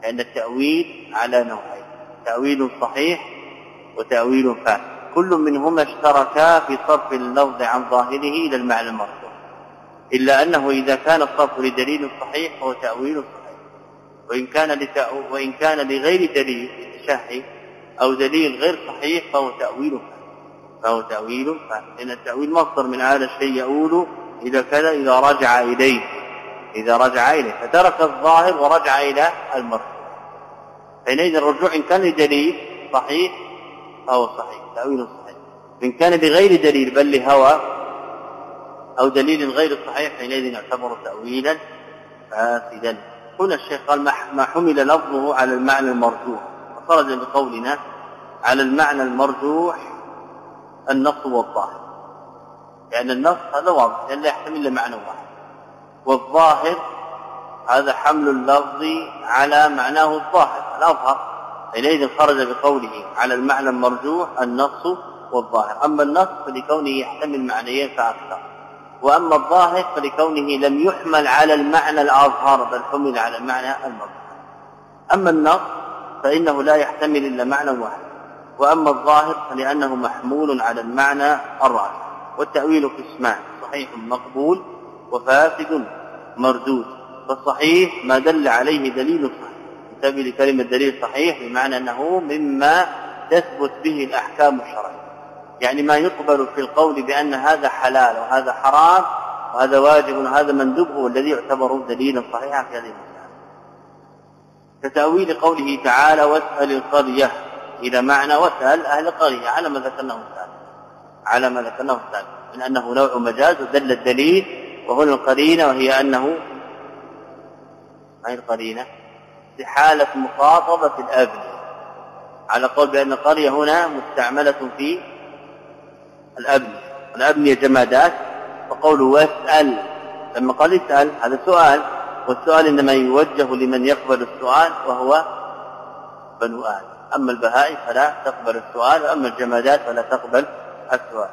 لأن التأويل على نوعين تأويل صحيح وتأويل فاسد كل منهما اشتركا في صرف اللفظ عن ظاهره إلى المعنى المرفوع. إلا أنه إذا كان الصرف لدليل صحيح فهو تأويل صحيح. وإن كان وإن كان لغير دليل لتشهي أو دليل غير صحيح فهو تأويل فاسد فهو تأويل فاسد لأن التأويل مصدر من هذا الشيء يؤول إلى كذا إذا رجع إليه. إذا رجع إليه. فترك الظاهر ورجع إلى المرفوع. حينئذ الرجوع إن كان لدليل صحيح فهو صحيح تأويل صحيح. إن كان لغير دليل بل لهوى أو دليل غير صحيح حينئذ يعتبر تأويلا فاسدا. هنا الشيخ قال ما حمل لفظه على المعنى المرجوح. خرج بقولنا على المعنى المرجوح النص والظاهر. لأن النص هذا واضح لأن لا يحتمل معنى واحد. والظاهر هذا حمل اللفظ على معناه الظاهر الأظهر. حينئذ خرج بقوله على المعنى المرجوح النص والظاهر. أما النص فلكونه يحتمل معنيين فأكثر. وأما الظاهر فلكونه لم يحمل على المعنى الأظهر بل حمل على المعنى المرجوح. أما النص فإنه لا يحتمل إلا معنى واحد. وأما الظاهر فلأنه محمول على المعنى الراجح. والتأويل قسمان صحيح مقبول وفاسد مردود فالصحيح ما دل عليه دليل صحيح. انتبه لكلمة دليل صحيح بمعنى أنه مما تثبت به الأحكام الشرعية. يعني ما يقبل في القول بأن هذا حلال وهذا حرام وهذا واجب وهذا مندوب هو الذي يعتبر دليلا صحيحا في هذه المسألة. كتأويل قوله تعالى واسأل القرية إلى معنى واسأل أهل القرية على ما ذكرناه الثالث على ما ذكرناه الثالث من أنه نوع مجاز ودل الدليل وهنا القرينة وهي أنه ما هي القرينة؟ في حالة مخاطبة الأبنية على قول بأن القرية هنا مستعملة في الأبنية الأبنية جمادات فقوله واسأل. لما قال اسأل هذا سؤال. والسؤال إنما يوجه لمن يقبل السؤال وهو بنو آدم. أما البهائم فلا تقبل السؤال وأما الجمادات فلا تقبل السؤال.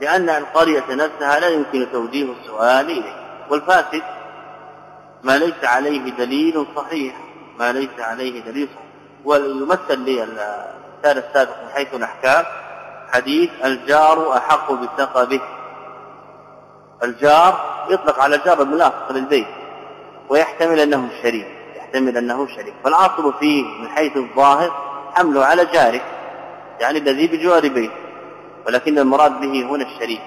لأن القرية نفسها لا يمكن توجيه السؤال إليه. والفاسد ما ليس عليه دليل صحيح. ما ليس عليه دليل ويمثل لي الثالث السابق من حيث الأحكام. حديث الجار أحق بثقبه الجار يطلق على الجار الملاصق للبيت ويحتمل أنه شريك يحتمل أنه شريك. فالعاصل فيه من حيث الظاهر حمله على جارك يعني الذي بجوار بيت ولكن المراد به هنا الشريك.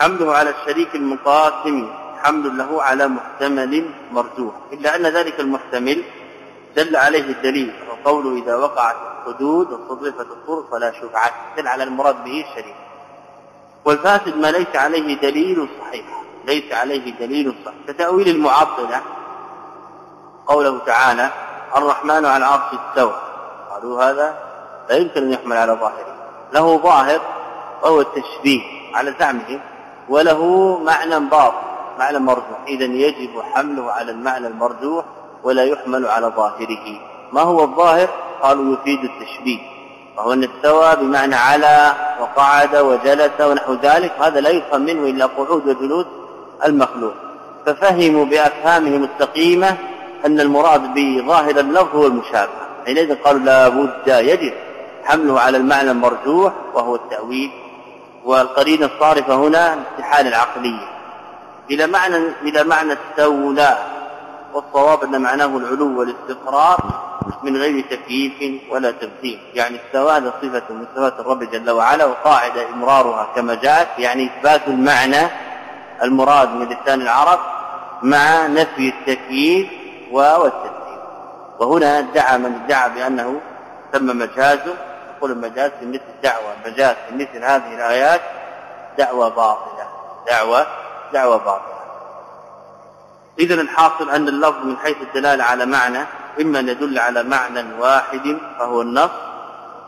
حمله على الشريك المقاسم حمل له على محتمل مرجوح إلا أن ذلك المحتمل دل عليه الدليل وقوله إذا وقعت الحدود وصرفت الطرق فلا شفعة. دل على المراد به الشريك والفاسد ما ليس عليه دليل صحيح. ليس عليه دليل صحيح. كتأويل المعطلة. قوله تعالى الرحمن على العرش استوى. قالوا هذا لا يمكن أن يحمل على ظاهره. له ظاهر وهو التشبيه على زعمهم وله معنى باطن معنى مرجوح. اذا يجب حمله على المعنى المرجوح ولا يحمل على ظاهره. ما هو الظاهر؟ قالوا يفيد التشبيه. وهو أن استوى بمعنى على وقعد وجلس ونحو ذلك هذا لا يفهم منه إلا قعود وجلوس المخلوق. ففهموا بأفهامهم السقيمة أن المراد بظاهر اللفظ هو المشابهه حينئذ قالوا لا بد يجب حمله على المعنى المرجوح وهو التأويل. والقرينه الصارفة هنا الاستحاله العقلية. إلى معنى إلى معنى استولى والصواب أن معناه العلو والاستقرار من غير تكييف ولا تمثيل يعني استوى هذا صفه من صفات الرب جل وعلا وقاعدة إمرارها كما جاءت يعني إثبات المعنى المراد من لسان العرب مع نفي التكييف والتمثيل وهنا ادعى من ادعى بأنه تم مجازه يقول المجاز في مثل الدعوة المجاز في مثل هذه الآيات دعوة باطلة. دعوه دعوة باطلة. اذا الحاصل أن اللفظ من حيث الدلالة على معنى إما أن يدل على معنى واحد فهو النص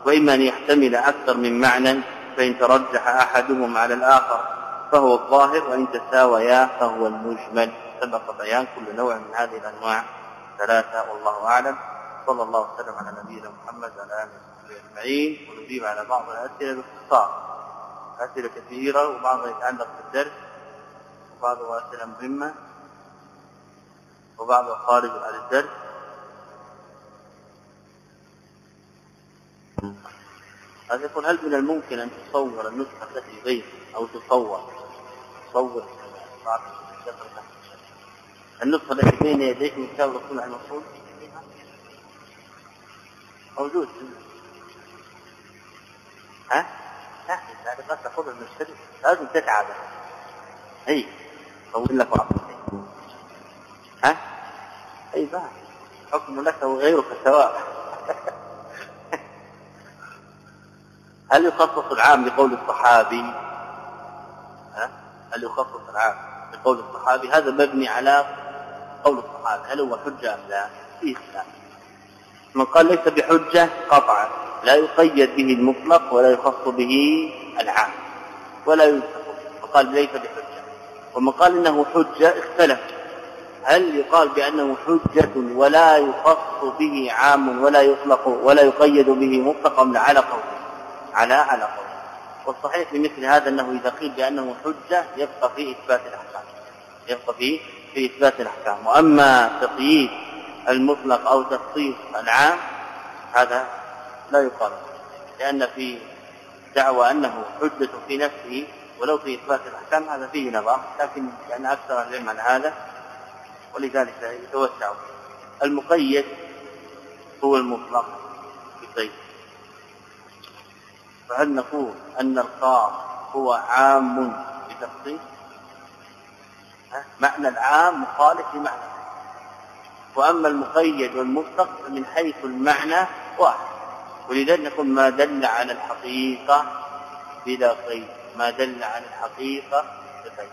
وإما أن يحتمل أكثر من معنى فإن ترجح أحدهم على الآخر فهو الظاهر وإن تساويا فهو المجمل. سبق بيان كل نوع من هذه الأنواع. ثلاثة والله أعلم. صلى الله وسلم على نبينا محمد وعلى آله وصحبه أجمعين. ونجيب على بعض الأسئلة باختصار. أسئلة كثيرة وبعضها يتعلق بالدرس وبعضها أسئلة مهمة. وبعضها خارج عن الدرس هذا يقول هل من الممكن ان تصور النسخه التي بين أو تصور تصور النسخه التي بين يديك من كتاب الرسول عليه المفروض موجود ها؟ لا بس تاخذها من لازم تتعب اي طول لك بعض ها؟ أي بقى حكم لك وغيرك سواء. هل يخصص العام بقول الصحابي؟ ها؟ هل يخصص العام بقول الصحابي؟ هذا مبني على قول الصحابي. هل هو حجة أم لا؟ فيه خلاف من قال ليس بحجة قطعا. لا يقيد به المطلق ولا يخص به العام. ولا ينسخ وقال ليس بحجة. ومن قال إنه حجة اختلف. هل يقال بأنه حجة ولا يخص به عام ولا يطلق ولا يقيد به مطلق على قول على على قول والصحيح في مثل هذا أنه إذا قيل بأنه حجة يبقى في إثبات الأحكام يبقى في في إثبات الأحكام. وأما تقييد المطلق أو تخصيص العام هذا لا يقال. لأن في دعوى أنه حجة في نفسه ولو في إثبات الأحكام هذا فيه نظر لكن لأن أكثر العلم على هذا ولذلك يتوسع. المقيد هو المطلق البيت فهل نقول أن الخاص هو عام بتخصيص معنى العام مخالف لمعنى. وأما المقيد والمطلق من حيث المعنى واحد. ولذلك نقول ما دل على الحقيقة بلا قيد ما دل على الحقيقة بقيد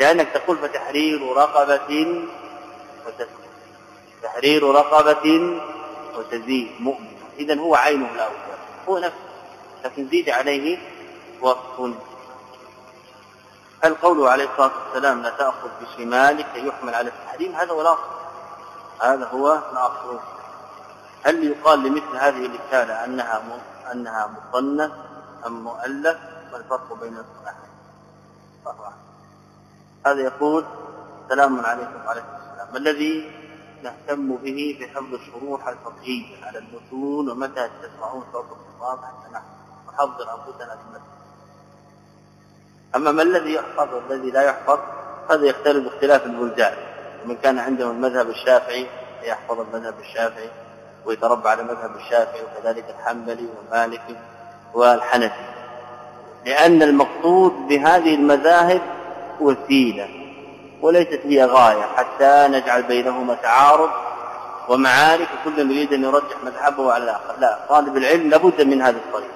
لأنك تقول فتحرير رقبة تحرير رقبة وتزيد مؤمن إذا هو عينه الأول هو نفسه. لكن زيد عليه وصف القول عليه الصلاة والسلام لا تأخذ بشمالك يحمل على التحريم. هذا هو الأصل. هذا هو الأصل. هل يقال لمثل هذه الرسالة أنها أنها مصنف أم مؤلف؟ ما الفرق بين الصنفين هذا يقول سلام عليكم وعليكم ما الذي نهتم به في حفظ الشروح الفقهية على المتون ومتى تسمعون صوت الخطاب حتى نحضر أنفسنا للمسجد أما ما الذي يحفظ والذي لا يحفظ هذا يختلف باختلاف البلدان. ومن كان عندهم المذهب الشافعي يحفظ المذهب الشافعي ويتربى على مذهب الشافعي وكذلك الحنبلي والمالكي والحنفي. لأن المقصود بهذه المذاهب وسيلة. وليست هي غاية حتى نجعل بينهما تعارض ومعارك وكل يريد أن يرجح مذهبه على الآخر. لا طالب العلم لابد من هذا الطريق.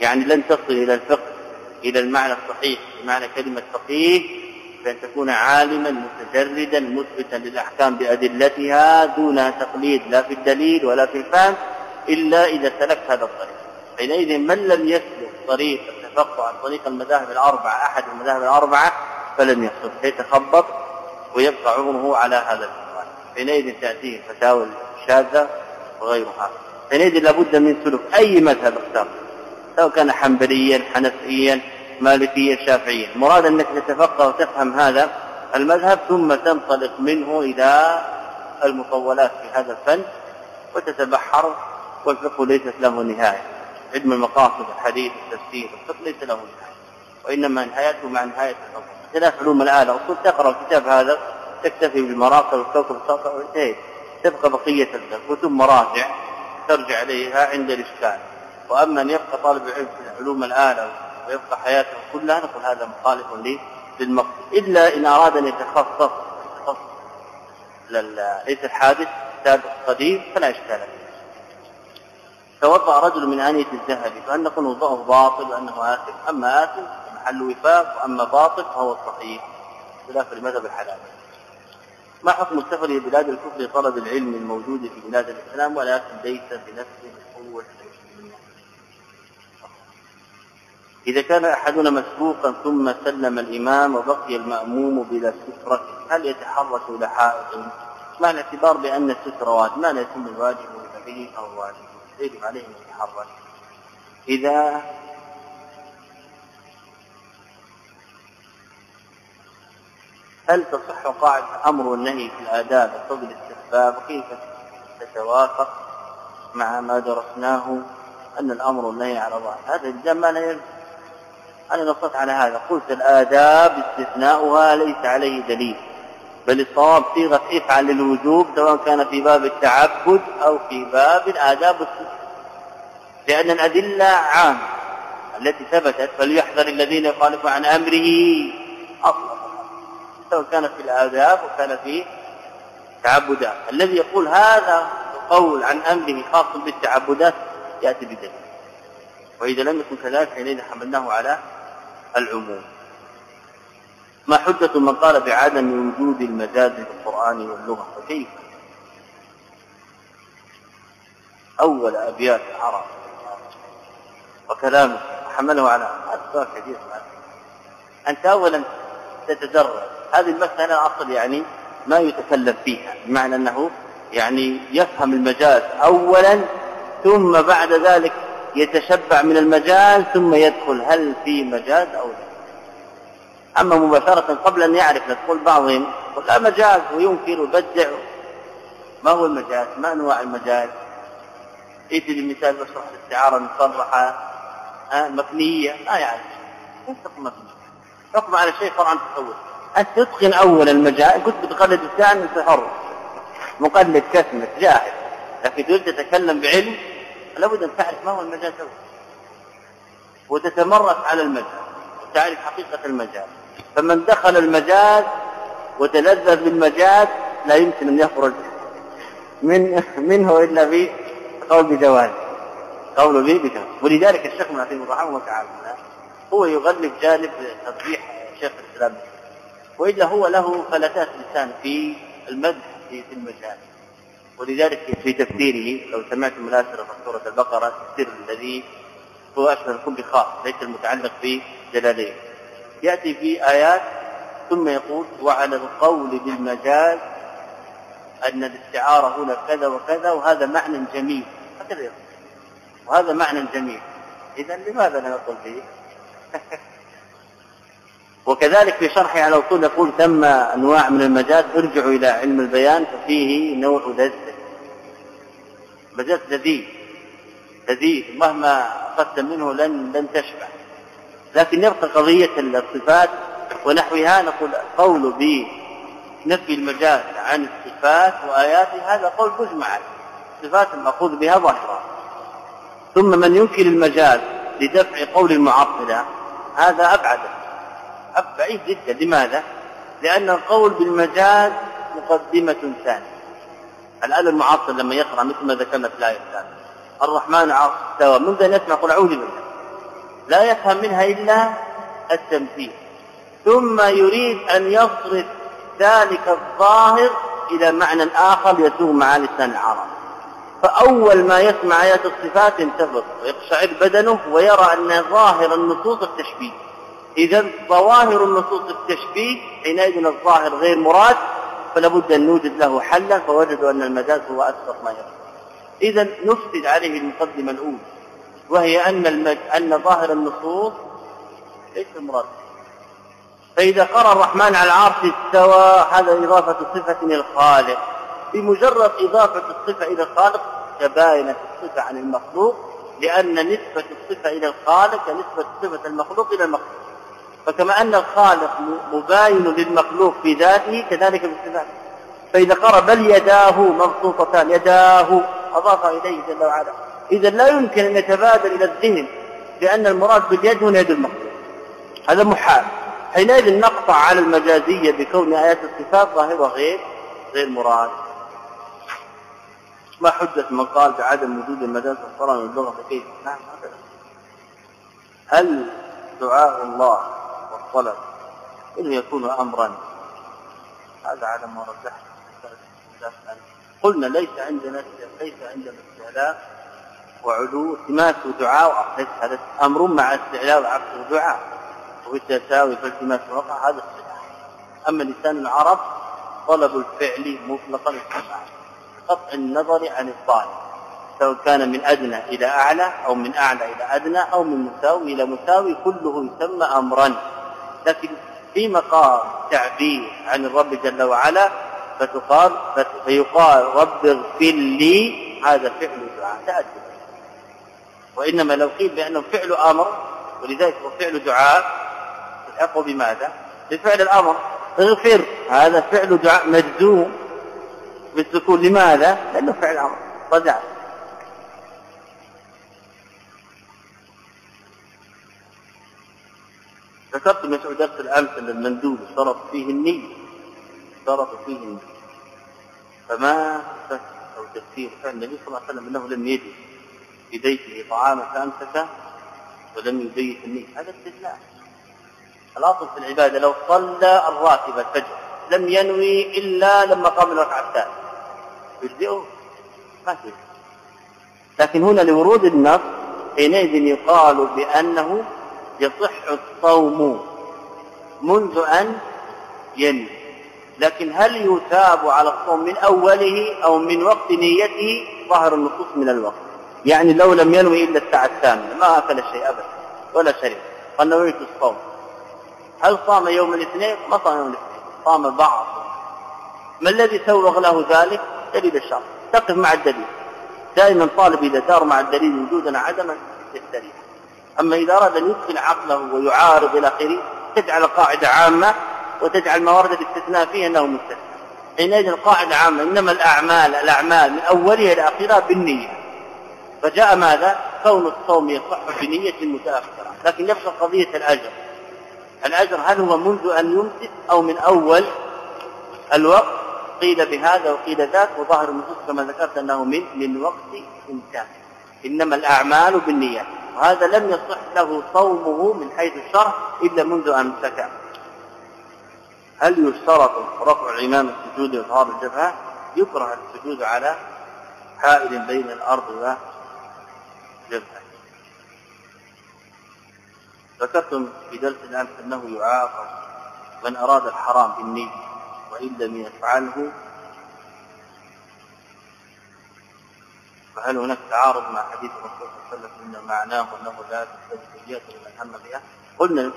يعني لن تصل إلى الفقه إلى المعنى الصحيح بمعنى كلمة فقيه بأن تكون عالما متجردا مثبتا للأحكام بأدلتها دون تقليد لا في الدليل ولا في الفهم إلا إذا سلكت هذا الطريق. حينئذ من لم يسلك طريق التفقه عن طريق المذاهب الأربعة أحد المذاهب الأربعة فلن يحصل سيتخبط ويبقى عمره على هذا المنوال حينئذ تأتيه الفتاوى الشاذة وغيرها. حينئذ لابد من سلوك أي مذهب اختار. سواء كان حنبليا حنفيا مالكيا شافعيا. مراد أنك تتفقه وتفهم هذا المذهب ثم تنطلق منه إلى المطولات في هذا الفن وتتبحر والفقه ليست له نهاية. علم المقاصد الحديث التفسير الفقه ليس له نهاية. وإنما نهايته مع نهاية الحكم خلاف علوم الاله وكنت تقرأ الكتاب هذا تكتفي بالمراقب والكوكب الساطع تبقى بقية الكتب مراجع ترجع إليها عند الإشكال. وأما أن يبقى طالب العلم في علوم الاله ويبقى حياته كلها نقول هذا مخالف للمقصود إلا إن اراد ان يتخصص يتخصص ليس الحادث سابق قديم فلا إشكال فيه. توضأ رجل من آنية الذهب فأن نقول وضوءه باطل وأنه آثم. أما آثم محل وفاق واما باطل فهو الصحيح خلاف المذهب الحلال. ما حكم السفر إلى بلاد الكفر لطلب العلم الموجود في بلاد الإسلام ولكن ليس بنفس القوة إذا كان أحدنا مسبوقا ثم سلم الإمام وبقي المأموم بلا سترة هل يتحرك إلى حائط؟ مع الاعتبار بأن الستر واجب ما لا يتم الواجب به أو واجب يجب عليه أن يتحرك. إذا هل تصح قاعدة الأمر والنهي في الآداب قبل الاستحباب وكيف تتوافق مع ما درسناه أن الأمر والنهي على ظاهر؟ هذا الجمع لا يلزم. أنا نصت على هذا. قلت الآداب استثناؤها ليس عليه دليل بل الصواب صيغة افعل للوجوب سواء كان في باب التعبد أو في باب الآداب السنة لأن الأدلة عامة التي ثبتت فليحذر الذين يخالفون عن أمره أصلا. سواء كان في الآداب وكان في تعبدات. الذي يقول هذا القول عن أمره خاص بالتعبدات يأتي بدليل. وإذا لم يكن كذلك حينئذ حملناه على العموم. ما حجة من قال بعدم وجود المجاز في القرآن واللغة؟ فكيف؟ أول أبيات العرب. وكلامه. حمله على هذا كثير أنت أولا تتدرج. هذه المسألة أصل يعني ما يتكلم فيها بمعنى أنه يعني يفهم المجاز أولا ثم بعد ذلك يتشبع من المجاز ثم يدخل هل في مجاز أو لا. أما مباشرة قبل أن يعرف تقول بعضهم لا مجاز وينكر ويبدع. ما هو المجاز؟ ما أنواع المجاز؟ ائتي بمثال بشرح الاستعارة مصرحة مبنية؟ ما يعرف. مبنية حكم على شيء فرعا تصور تتقن أول المجال كنت بتقلد الثاني أنت حر مقلد كسمك جاهل. لكن تريد تتكلم بعلم لابد أن تعرف ما هو المجال أول وتتمرس على المجال وتعرف حقيقة المجال. فمن دخل المجال وتلذذ بالمجال لا يمكن أن يخرج من منه إلا بقول بجواز. قول به بجواز. ولذلك الشيخ ابن عثيمين رحمه الله تعالى هو يغلب جانب ترجيح شيخ الإسلام. وإلا هو له فلتات لسان في المدح في المجال ولذلك في تفسيره لو سمعتم ملاسرة في سورة البقرة التفسير الذي هو أشبه يكون بخاص ليس المتعلق بجلالين يأتي في آيات ثم يقول وعلى القول بالمجاز أن الاستعارة هنا كذا وكذا وهذا معنى جميل. هكذا وهذا معنى جميل. إذا لماذا لا نقول فيه؟ وكذلك في شرحه على الاصول يقول ثم أنواع من المجاز ارجعوا إلى علم البيان ففيه نوع لذة مجاز لذيذ لذيذ مهما أخذت منه لن لن تشبع. لكن يبقى قضية الصفات ونحوها نقول قول بنفي المجاز عن الصفات وآياته هذا قول مجمع صفات المأخوذ بها ظاهرة. ثم من ينكر المجاز لدفع قول المعطلة هذا أبعد بعيد جدا. لماذا؟ لأن القول بالمجاز مقدمة ثانية. الآن المعطل لما يقرأ مثل ما ذكرنا في الآية الثانية. الرحمن عرش استوى منذ أن يسمع قل أعوذ بالله. لا يفهم منها إلا التمثيل. ثم يريد أن يصرف ذلك الظاهر إلى معنى آخر يسوغ مع لسان العرب. فأول ما يسمع آيات الصفات ينتفض ويقشعر بدنه ويرى أن ظاهر النصوص التشبيه. إذا ظواهر النصوص التشبيه حينئذ الظاهر غير مراد فلا بد أن نوجد له حلا فوجدوا أن المجاز هو أسبق ما يكون إذا نفسد عليه المقدمة الأولى وهي أن المج... أن ظاهر النصوص ليس المراد فإذا قرأ الرحمن على العرش استوى هذا إضافة صفة إلى الخالق. بمجرد إضافة الصفة إلى الخالق تباينت الصفة عن المخلوق لأن نسبة الصفة إلى الخالق كنسبة صفة المخلوق إلى المخلوق. فكما أن الخالق مباين للمخلوق في ذاته كذلك في الصفات فإذا قرأ بل يداه مبسوطتان يداه أضاف إليه جل وعلا. إذا لا يمكن أن يتبادل إلى الذهن بأن المراد باليد هنا يد المخلوق. هذا محال. حينئذ نقطع على المجازية بكون آيات الصفات ظاهرة غير غير مراد. ما حجة من قال بعدم وجود المجاز القرآن واللغة كيف نعم هذا هل دعاء الله والطلب إنه يكون أمرا. هذا على ما رجحنا قلنا ليس عندنا ليس عندنا استعلاء وعلو. التماس ودعاء ليس هذا أمر مع استعلاء وعكسه دعاء. وفي التساوي فالتماس وقع هذا الصلاح أما لسان العرب طلب الفعل مطلقا السماع قطع النظر عن الطالب سواء كان من أدنى إلى أعلى أو من أعلى إلى أدنى أو من مساوي إلى مساوي كله يسمى امرا. لكن في مقام تعبير عن الرب جل وعلا فتقال فيقال رب اغفر لي هذا فعل دعاء. تأدب. وإنما لو قيل بأنه فعل أمر ولذلك هو فعل دعاء تلحقه بماذا؟ بفعل الأمر. اغفر هذا فعل دعاء مجزوم بالسكون. لماذا؟ لأنه فعل أمر. رجع. ذكرت مسعود درس الأمس إن المندوب اشترط فيه النية اشترط فيه النية. فما أو تفسير فعل النبي صلى الله عليه وسلم أنه لم يجد في بيته طعاما فأمسك ولم يبيت النية. هذا استثناء الأصل في العبادة لو صلى الراتب الفجر لم ينوي إلا لما قام الركعة الثانية. يجزئه. ما في. لكن هنا لورود النص حينئذ يقال بأنه يصح الصوم منذ أن ينوي لكن هل يثاب على الصوم من أوله أو من وقت نيته؟ ظهر النصوص من الوقت. يعني لو لم ينوي إلا الساعة الثامنة ما أكل شيء أبدا ولا شرب. قال نويت الصوم. هل صام يوم الاثنين؟ ما صام يوم الاثنين. صام بعض. ما الذي سوغ له ذلك؟ دليل الشرع. تقف مع الدليل. دائما طالب إذا دار مع الدليل وجودا عدما يستريح. أما إذا أراد أن يدخل عقله ويعارض إلى آخره تجعل قاعدة عامة وتجعل موارد الاستثناء فيه أنه مستثنى. حينئذ القاعدة عامة إنما الأعمال الأعمال من أولها إلى آخرها بالنية. فجاء ماذا؟ كون الصوم يصح بنية متأخرة. لكن يبقى قضية الأجر. الأجر هل هو منذ أن يمسك أو من أول الوقت؟ قيل بهذا وقيل ذاك وظاهر النصوص كما ذكرت أنه من من وقت إمكان إنما الأعمال بالنيات. وهذا لم يصح له صومه من حيث الشرع إلا منذ أن امسك هل يشترط رفع الإمام السجود وإظهار الجبهة يكره السجود على حائل بين الأرض والجبهة ذكرتم في درس الأمس أنه يعاقب من أراد الحرام بالنية وإن لم يفعله فهل هناك تعارض مع حديث الرسول صلى الله عليه وسلم إن معناه أنه لا تستجب النية لمن هم بها قلنا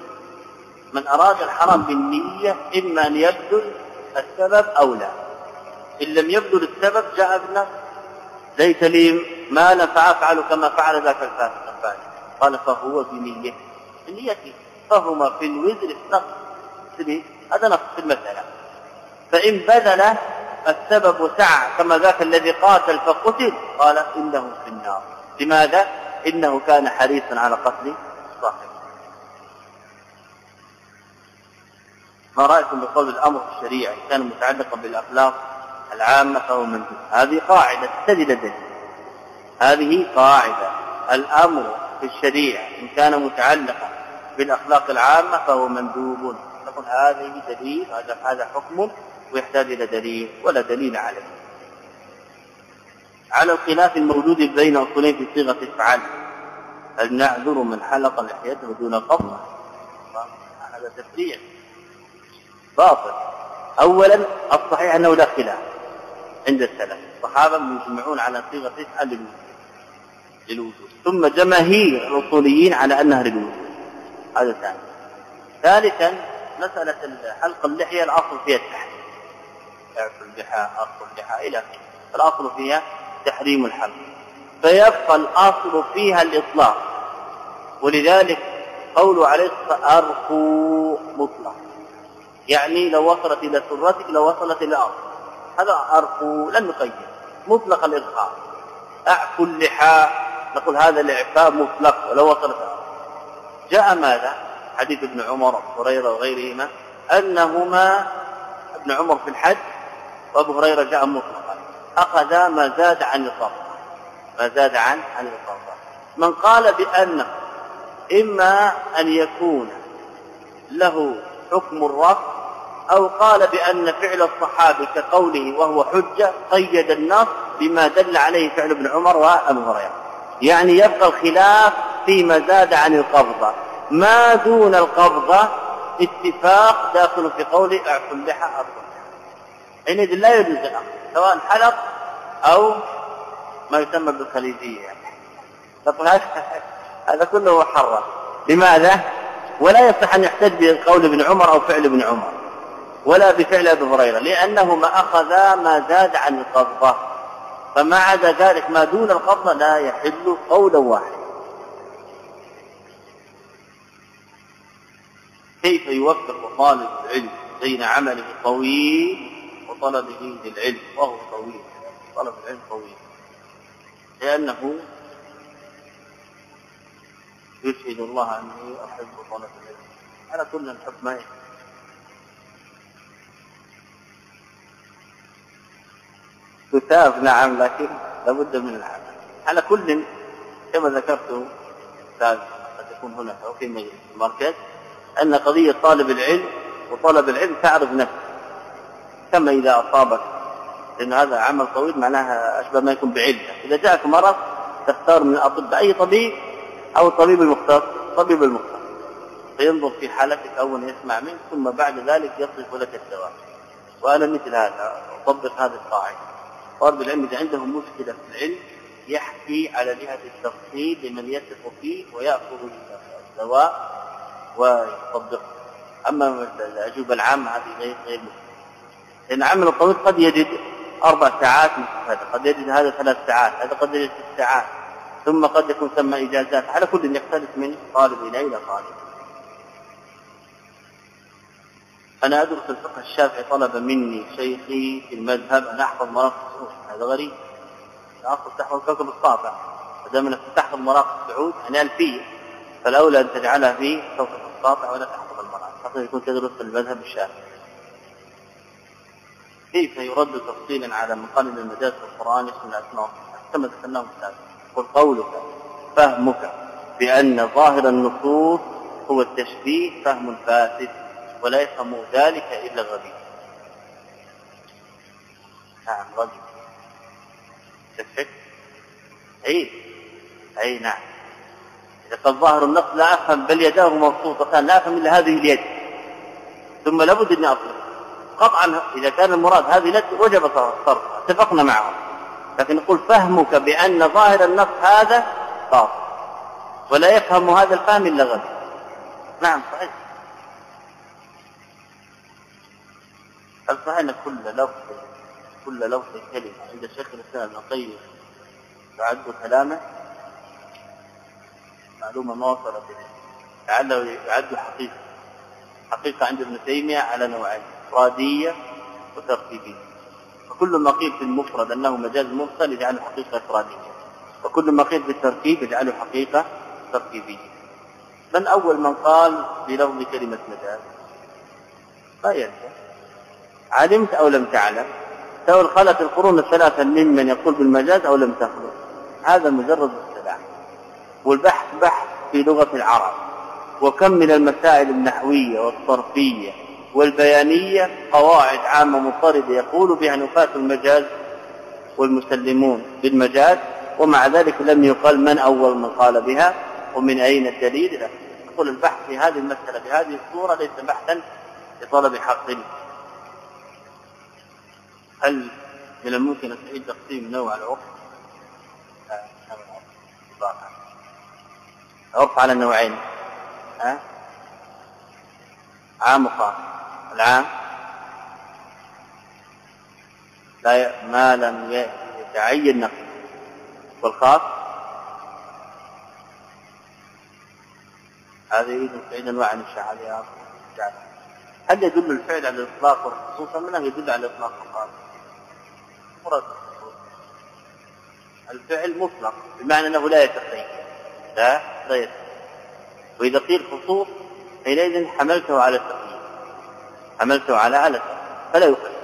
من أراد الحرام بالنية إما أن يبذل السبب أو لا. إن لم يبذل السبب جاء بالنص ليس لي مالا فافعل كما فعل ذاك الفاسق الفاسق. قال فهو بنية بنيته. فهما في الوزر النقص هذا نص في المسألة. فإن بذل السبب سعى كما ذاك الذي قاتل فقتل قال إنه في النار. لماذا؟ إنه كان حريصا على قتل صاحبه. ما رأيكم بقول الأمر إن كان متعلقا بالأخلاق العامة فهو مندوب هذه قاعدة تستدل الدليل هذه قاعدة. الأمر في الشريعة إن كان متعلقا بالأخلاق العامة فهو مندوب. نقول هذه دليل هذا هذا حكم ويحتاج إلى دليل ولا دليل عليه على الخلاف الموجود بين اصولين في صيغة افعل هل نعذر من حلق لحيته دون قبضه؟ هذا تفريع. باطل. اولا الصحيح أنه لا خلاف عند السلف. الصحابة مجمعون على صيغة افعل للوجود. للوجود ثم جماهير الأصوليين على أنها للوجود. هذا ثاني. ثالثا مسألة حلق اللحية الأصل فيها التحريم. اعفوا اللحى ارخوا اللحى إلى اخره الاصل فيها تحريم الحلق فيبقى الأصل فيها الإطلاق. ولذلك قول عليه ارخوا مطلق يعني لو وصلت إلى سرتك لو وصلت إلى الأرض هذا ارخوا لم نقيد مطلق الارخاء اعفوا اللحى نقول هذا الاعفاء مطلق ولو وصلت الأرض جاء ماذا؟ حديث ابن عمر وهريره وغيرهما أنهما ابن عمر في الحج وابو هريرة جاء مطلقا. أخذ ما زاد عن القبضه ما زاد عن عن القبضه من قال بأنه إما أن يكون له حكم الرفع أو قال بأن فعل الصحابي كقوله وهو حجة قيد النص بما دل عليه فعل ابن عمر وأبو هريرة. يعني يبقى الخلاف فيما زاد عن القبضة. ما دون القبضة اتفاق داخل في قوله اعفوا اللحى اعفوا حينئذ لا يجوز الاخذ سواء حلق أو ما يسمى بالخليجية. يعني هذا كله محرم لماذا؟ ولا يصح أن يحتج بقول ابن عمر أو فعل ابن عمر ولا بفعل أبي هريرة لانهما اخذا ما زاد عن القبضة. فما عدا ذلك ما دون القبضة لا يحل قولا واحدا. كيف يوفق طالب العلم بين عمله الطويل وطلبه للعلم وهو طويل. طلب العلم طويل. لأنه يشهد الله أنه أحب طلب العلم. على كل الحب ما تثاب نعم لكن لابد من العمل. على كل كما ذكرت قد يكون هنا أو في المركز أن قضية طالب العلم وطلب العلم تعرف نفسه. كما إذا أصابك لأن هذا عمل طويل معناها أشبه ما يكون بعلة. إذا جاءك مرض تختار من الأطباء أي طبيب أو الطبيب المختص طبيب المختص فينظر في حالتك أولا يسمع منك ثم بعد ذلك يصرف لك الدواء. وأنا مثل هذا أطبق هذه القاعدة. طالب العلم إذا عنده مشكلة في العلم يحكي على جهة التفصيل لمن يثق فيه ويأخذ الدواء ويطبقه. أما الأجوبة العامة هذه غير غير لأن عمل الطويل قد يجد أربع ساعات مستفادة قد يجد هذا ثلاث ساعات هذا قد يجد ست ساعات ثم قد يكون ثم إجازات على كل يختلف من طالب إلى إلى طالب. أنا أدرس الفقه الشافعي طلب مني شيخي في المذهب أن أحفظ مراقب السعود هذا غريب. أصل تحفظ كوكب الساطع دام أنك تحفظ مراقب السعود يعني ألفية فالأولى أن تجعلها في كوكب الساطع ولا تحفظ المراقب خاصة يكون تدرس في المذهب الشافعي. كيف يرد تفصيلا على من قال ان المجاز في القرآن؟ يشمل الاسماء كما ذكرناه السابق قل قولك فهمك بأن ظاهر النصوص هو التشبيه فهم فاسد ولا يفهم ذلك إلا الغبي. نعم غبي. تشك أي أي نعم. إذا قال ظاهر النص لا أفهم بل يداه مبسوطتان لا أفهم إلا هذه اليد. ثم لابد اني اصرف قطعا إذا كان المراد هذه التي وجب صرفها. اتفقنا معهم. لكن نقول فهمك بأن ظاهر النص هذا باطل. ولا يفهم هذا الفهم إلا غبي نعم صحيح. هل صحيح أن كل لفظ كل لفظ كلمة عند شيخ الإسلام ابن القيم يعد كلاما معلومة ما وصلت لعله يعد حقيقة. حقيقة عند ابن تيمية على نوعين. إفرادية وترتيبية. فكل ما قيل في المفرد أنه مجاز مرسل يجعله حقيقة إفرادية. وكل ما قيل في الترتيب يجعله حقيقة ترتيبية. من أول من قال بلفظ كلمة مجاز؟ ما يلزم علمت أو لم تعلم؟ سواء خلت القرون الثلاثة ممن يقول بالمجاز أو لم تخلق. هذا مجرد اصطلاح. والبحث بحث في لغة العرب. وكم من المسائل النحوية والصرفية والبيانية قواعد عامة مضطردة يقول بها نفاة المجاز والمسلمون بالمجاز ومع ذلك لم يقل من أول من قال بها ومن أين الدليل؟ له يقول البحث في هذه المسألة بهذه الصورة ليس بحثا لطلب حق. هل من الممكن تعيد تقسيم نوع العرف عرف على نوعين. ها؟ عام وخاص العام لا ما لم يتعين نقل. والخاص هذا يريد بعيد أنواع من الشعر هل يدل الفعل على الإطلاق والخصوص؟ أم انه يدل على الإطلاق فقط مراد الفعل مطلق بمعنى أنه لا يتقيد لا لا يتقيد وإذا قيل خصوص حينئذ حملته على التقييد حملته على علة فلا يقيد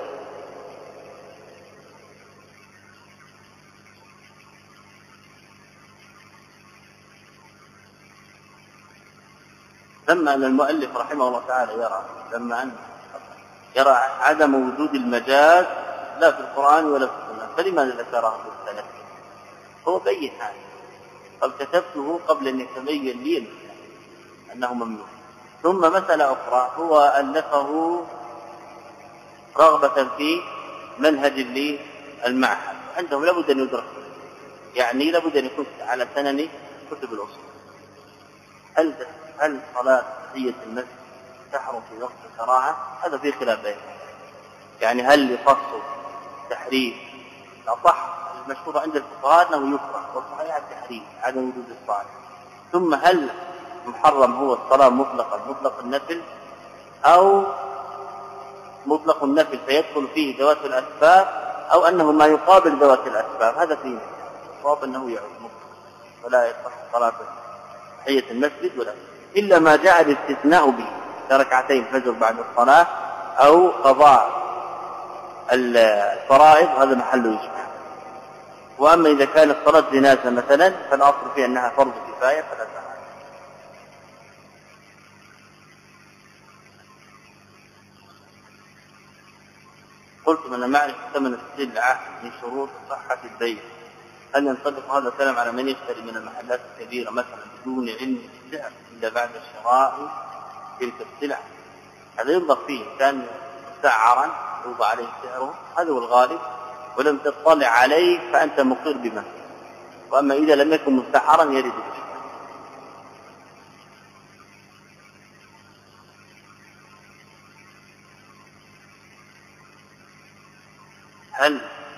لما أن المؤلف رحمه الله تعالى يرى لما أن يرى عدم وجود المجاز لا في القرآن ولا في السنة فلماذا ذكره في السنة هو بين هذا. قد كتبته قبل أن يتبين لي أنه ممنوع. ثم مسألة أخرى هو ألفه رغبة في منهج للمعهد. عندهم لابد أن يدرس يعني لابد أن يكون على سنن كتب الأصول. هل هل صلاة تحية المسجد تحرم في وقت الكراهة؟ هذا في خلاف بينهم. يعني هل يخص تحريم؟ الأصح المشهور عند الفقهاء أنه يكره والصحيح التحريم عدم وجود الصالح ثم هل محرم هو الصلاة مطلقا مطلق النفل أو مطلق النفل فيدخل فيه ذوات الأسباب أو أنه ما يقابل ذوات الأسباب. هذا فيه الصواب أنه يعود مطلق. ولا يصح صلاة تحية المسجد ولا. إلا ما جاء الاستثناء به كركعتين الفجر بعد الصلاة أو قضاء الفرائض هذا محل إجماع. وأما إذا كانت صلاة جنازة مثلا فالأصل فيها أنها فرض كفاية فلا قلت من معرفة ثمن السلعة من شروط صحة البيع هل ينطبق هذا الكلام على من يشتري من المحلات الكبيرة مثلا بدون علم السعر إلا بعد شراء تلك السلع هذا ينظر فيه كان مسعرا توضع عليه سعره هذا هو الغالب. ولم تطلع عليه فأنت مقر بما وأما إذا لم يكن مستحرا يرد الإشكال هل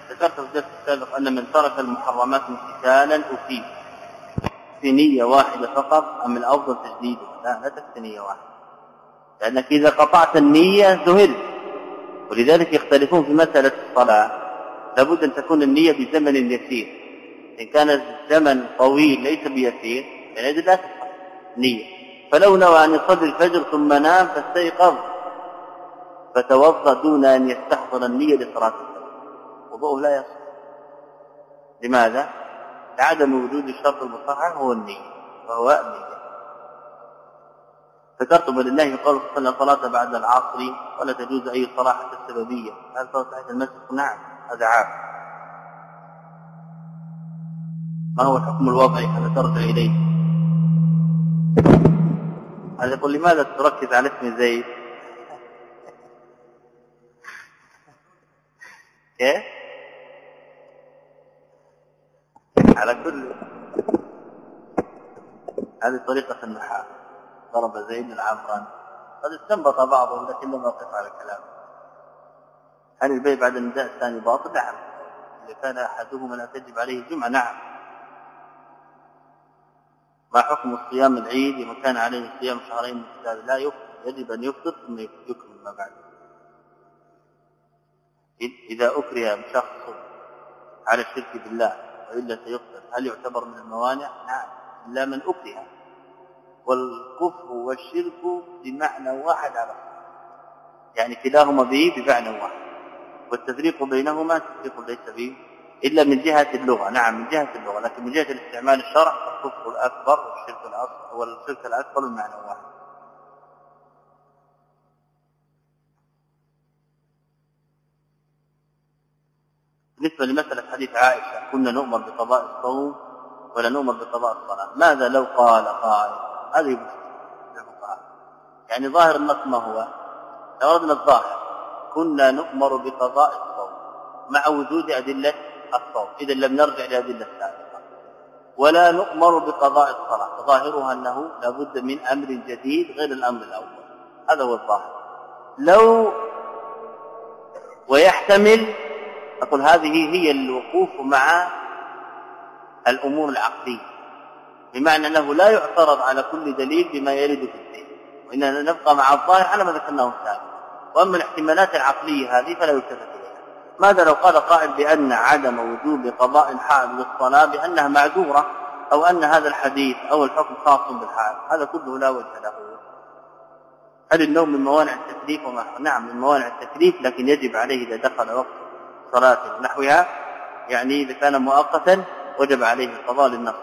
ذكرت في الدرس السابق أن من ترك المحرمات امتثالا أثيب في نية واحدة فقط أم الأفضل تجديدها لا لا تكفي نية واحدة. لأنك إذا قطعت النية ذهلت ولذلك يختلفون في مسألة الصلاة. لابد أن تكون النية بزمن يسير. إن كان الزمن طويل ليس بيسير يعني لا تصح نية. فلو نوى أن يصلي الفجر ثم نام فاستيقظ. فتوضأ دون أن يستحضر النية لصلاة الفجر وضوءه لا يصح لماذا؟ لعدم وجود الشرط المصحح هو النية وهو النية. ذكرت ولله قول صلى الصلاة بعد العصر ولا تجوز أي صلاة حتى السببية هل صلاة تحت المسجد نعم هذا عام. ما هو الحكم الوضعي هذا ترجع إليه؟ هذا يقول لماذا تركز على اسم زيد؟ كيف؟ على كل هذه طريقة النحاة. ضرب زيد العمران قد استنبط بعضهم لكن لم يقف على كلامه. هل البيع بعد النداء الثاني باطل؟ نعم. إذا كان أحدهما لا تجب عليه الجمعة نعم. ما حكم الصيام العيد؟ إذا كان عليه صيام شهرين متتابعين لا يفطر يجب أن يفطر ثم يكمل ما بعده إذا أكره شخص على الشرك بالله والا سيفطر هل يعتبر من الموانع؟ نعم. إلا من أكره. والكفر والشرك بمعنى واحد على يعني كلاهما به بمعنى واحد. والتفريق بينهما تفريق ليس به إلا من جهة اللغة. نعم من جهة اللغة. لكن من جهة الاستعمال الشرع فالكفر الأكبر والشرك الاصغر والشرك الاكبر بمعنى واحد. بالنسبة لمسألة حديث عائشة كنا نؤمر بقضاء الصوم ولا نؤمر بقضاء الصلاة؟ ماذا لو قال قائل؟ هذه مشكلة. يعني ظاهر النص ما هو؟ لو أردنا الظاهر كنا نؤمر بقضاء الصوم مع وجود أدلة الصوم. إذا لم نرجع لادله السابقة. ولا نؤمر بقضاء الصلاة. ظاهرها أنه لابد من أمر جديد غير الأمر الأول. هذا هو الظاهر. لو ويحتمل أقول هذه هي الوقوف مع الأمور العقليه بمعنى أنه لا يعترض على كل دليل بما يرد في الدين وإننا نبقى مع الظاهر على ما ذكرناه سابقا. وأما الاحتمالات العقلية هذه فلا يلتفت إليها. ماذا لو قال قائل بأن عدم وجوب قضاء الحائض للصلاة بأنها معذورة أو أن هذا الحديث أو الحكم خاص بالحائض هذا كله لا وجه له. هل النوم من موانع التكليف وما نعم من موانع التكليف لكن يجب عليه إذا دخل وقت صلاة ونحوها يعني كان مؤقتا وجب عليه القضاء للنص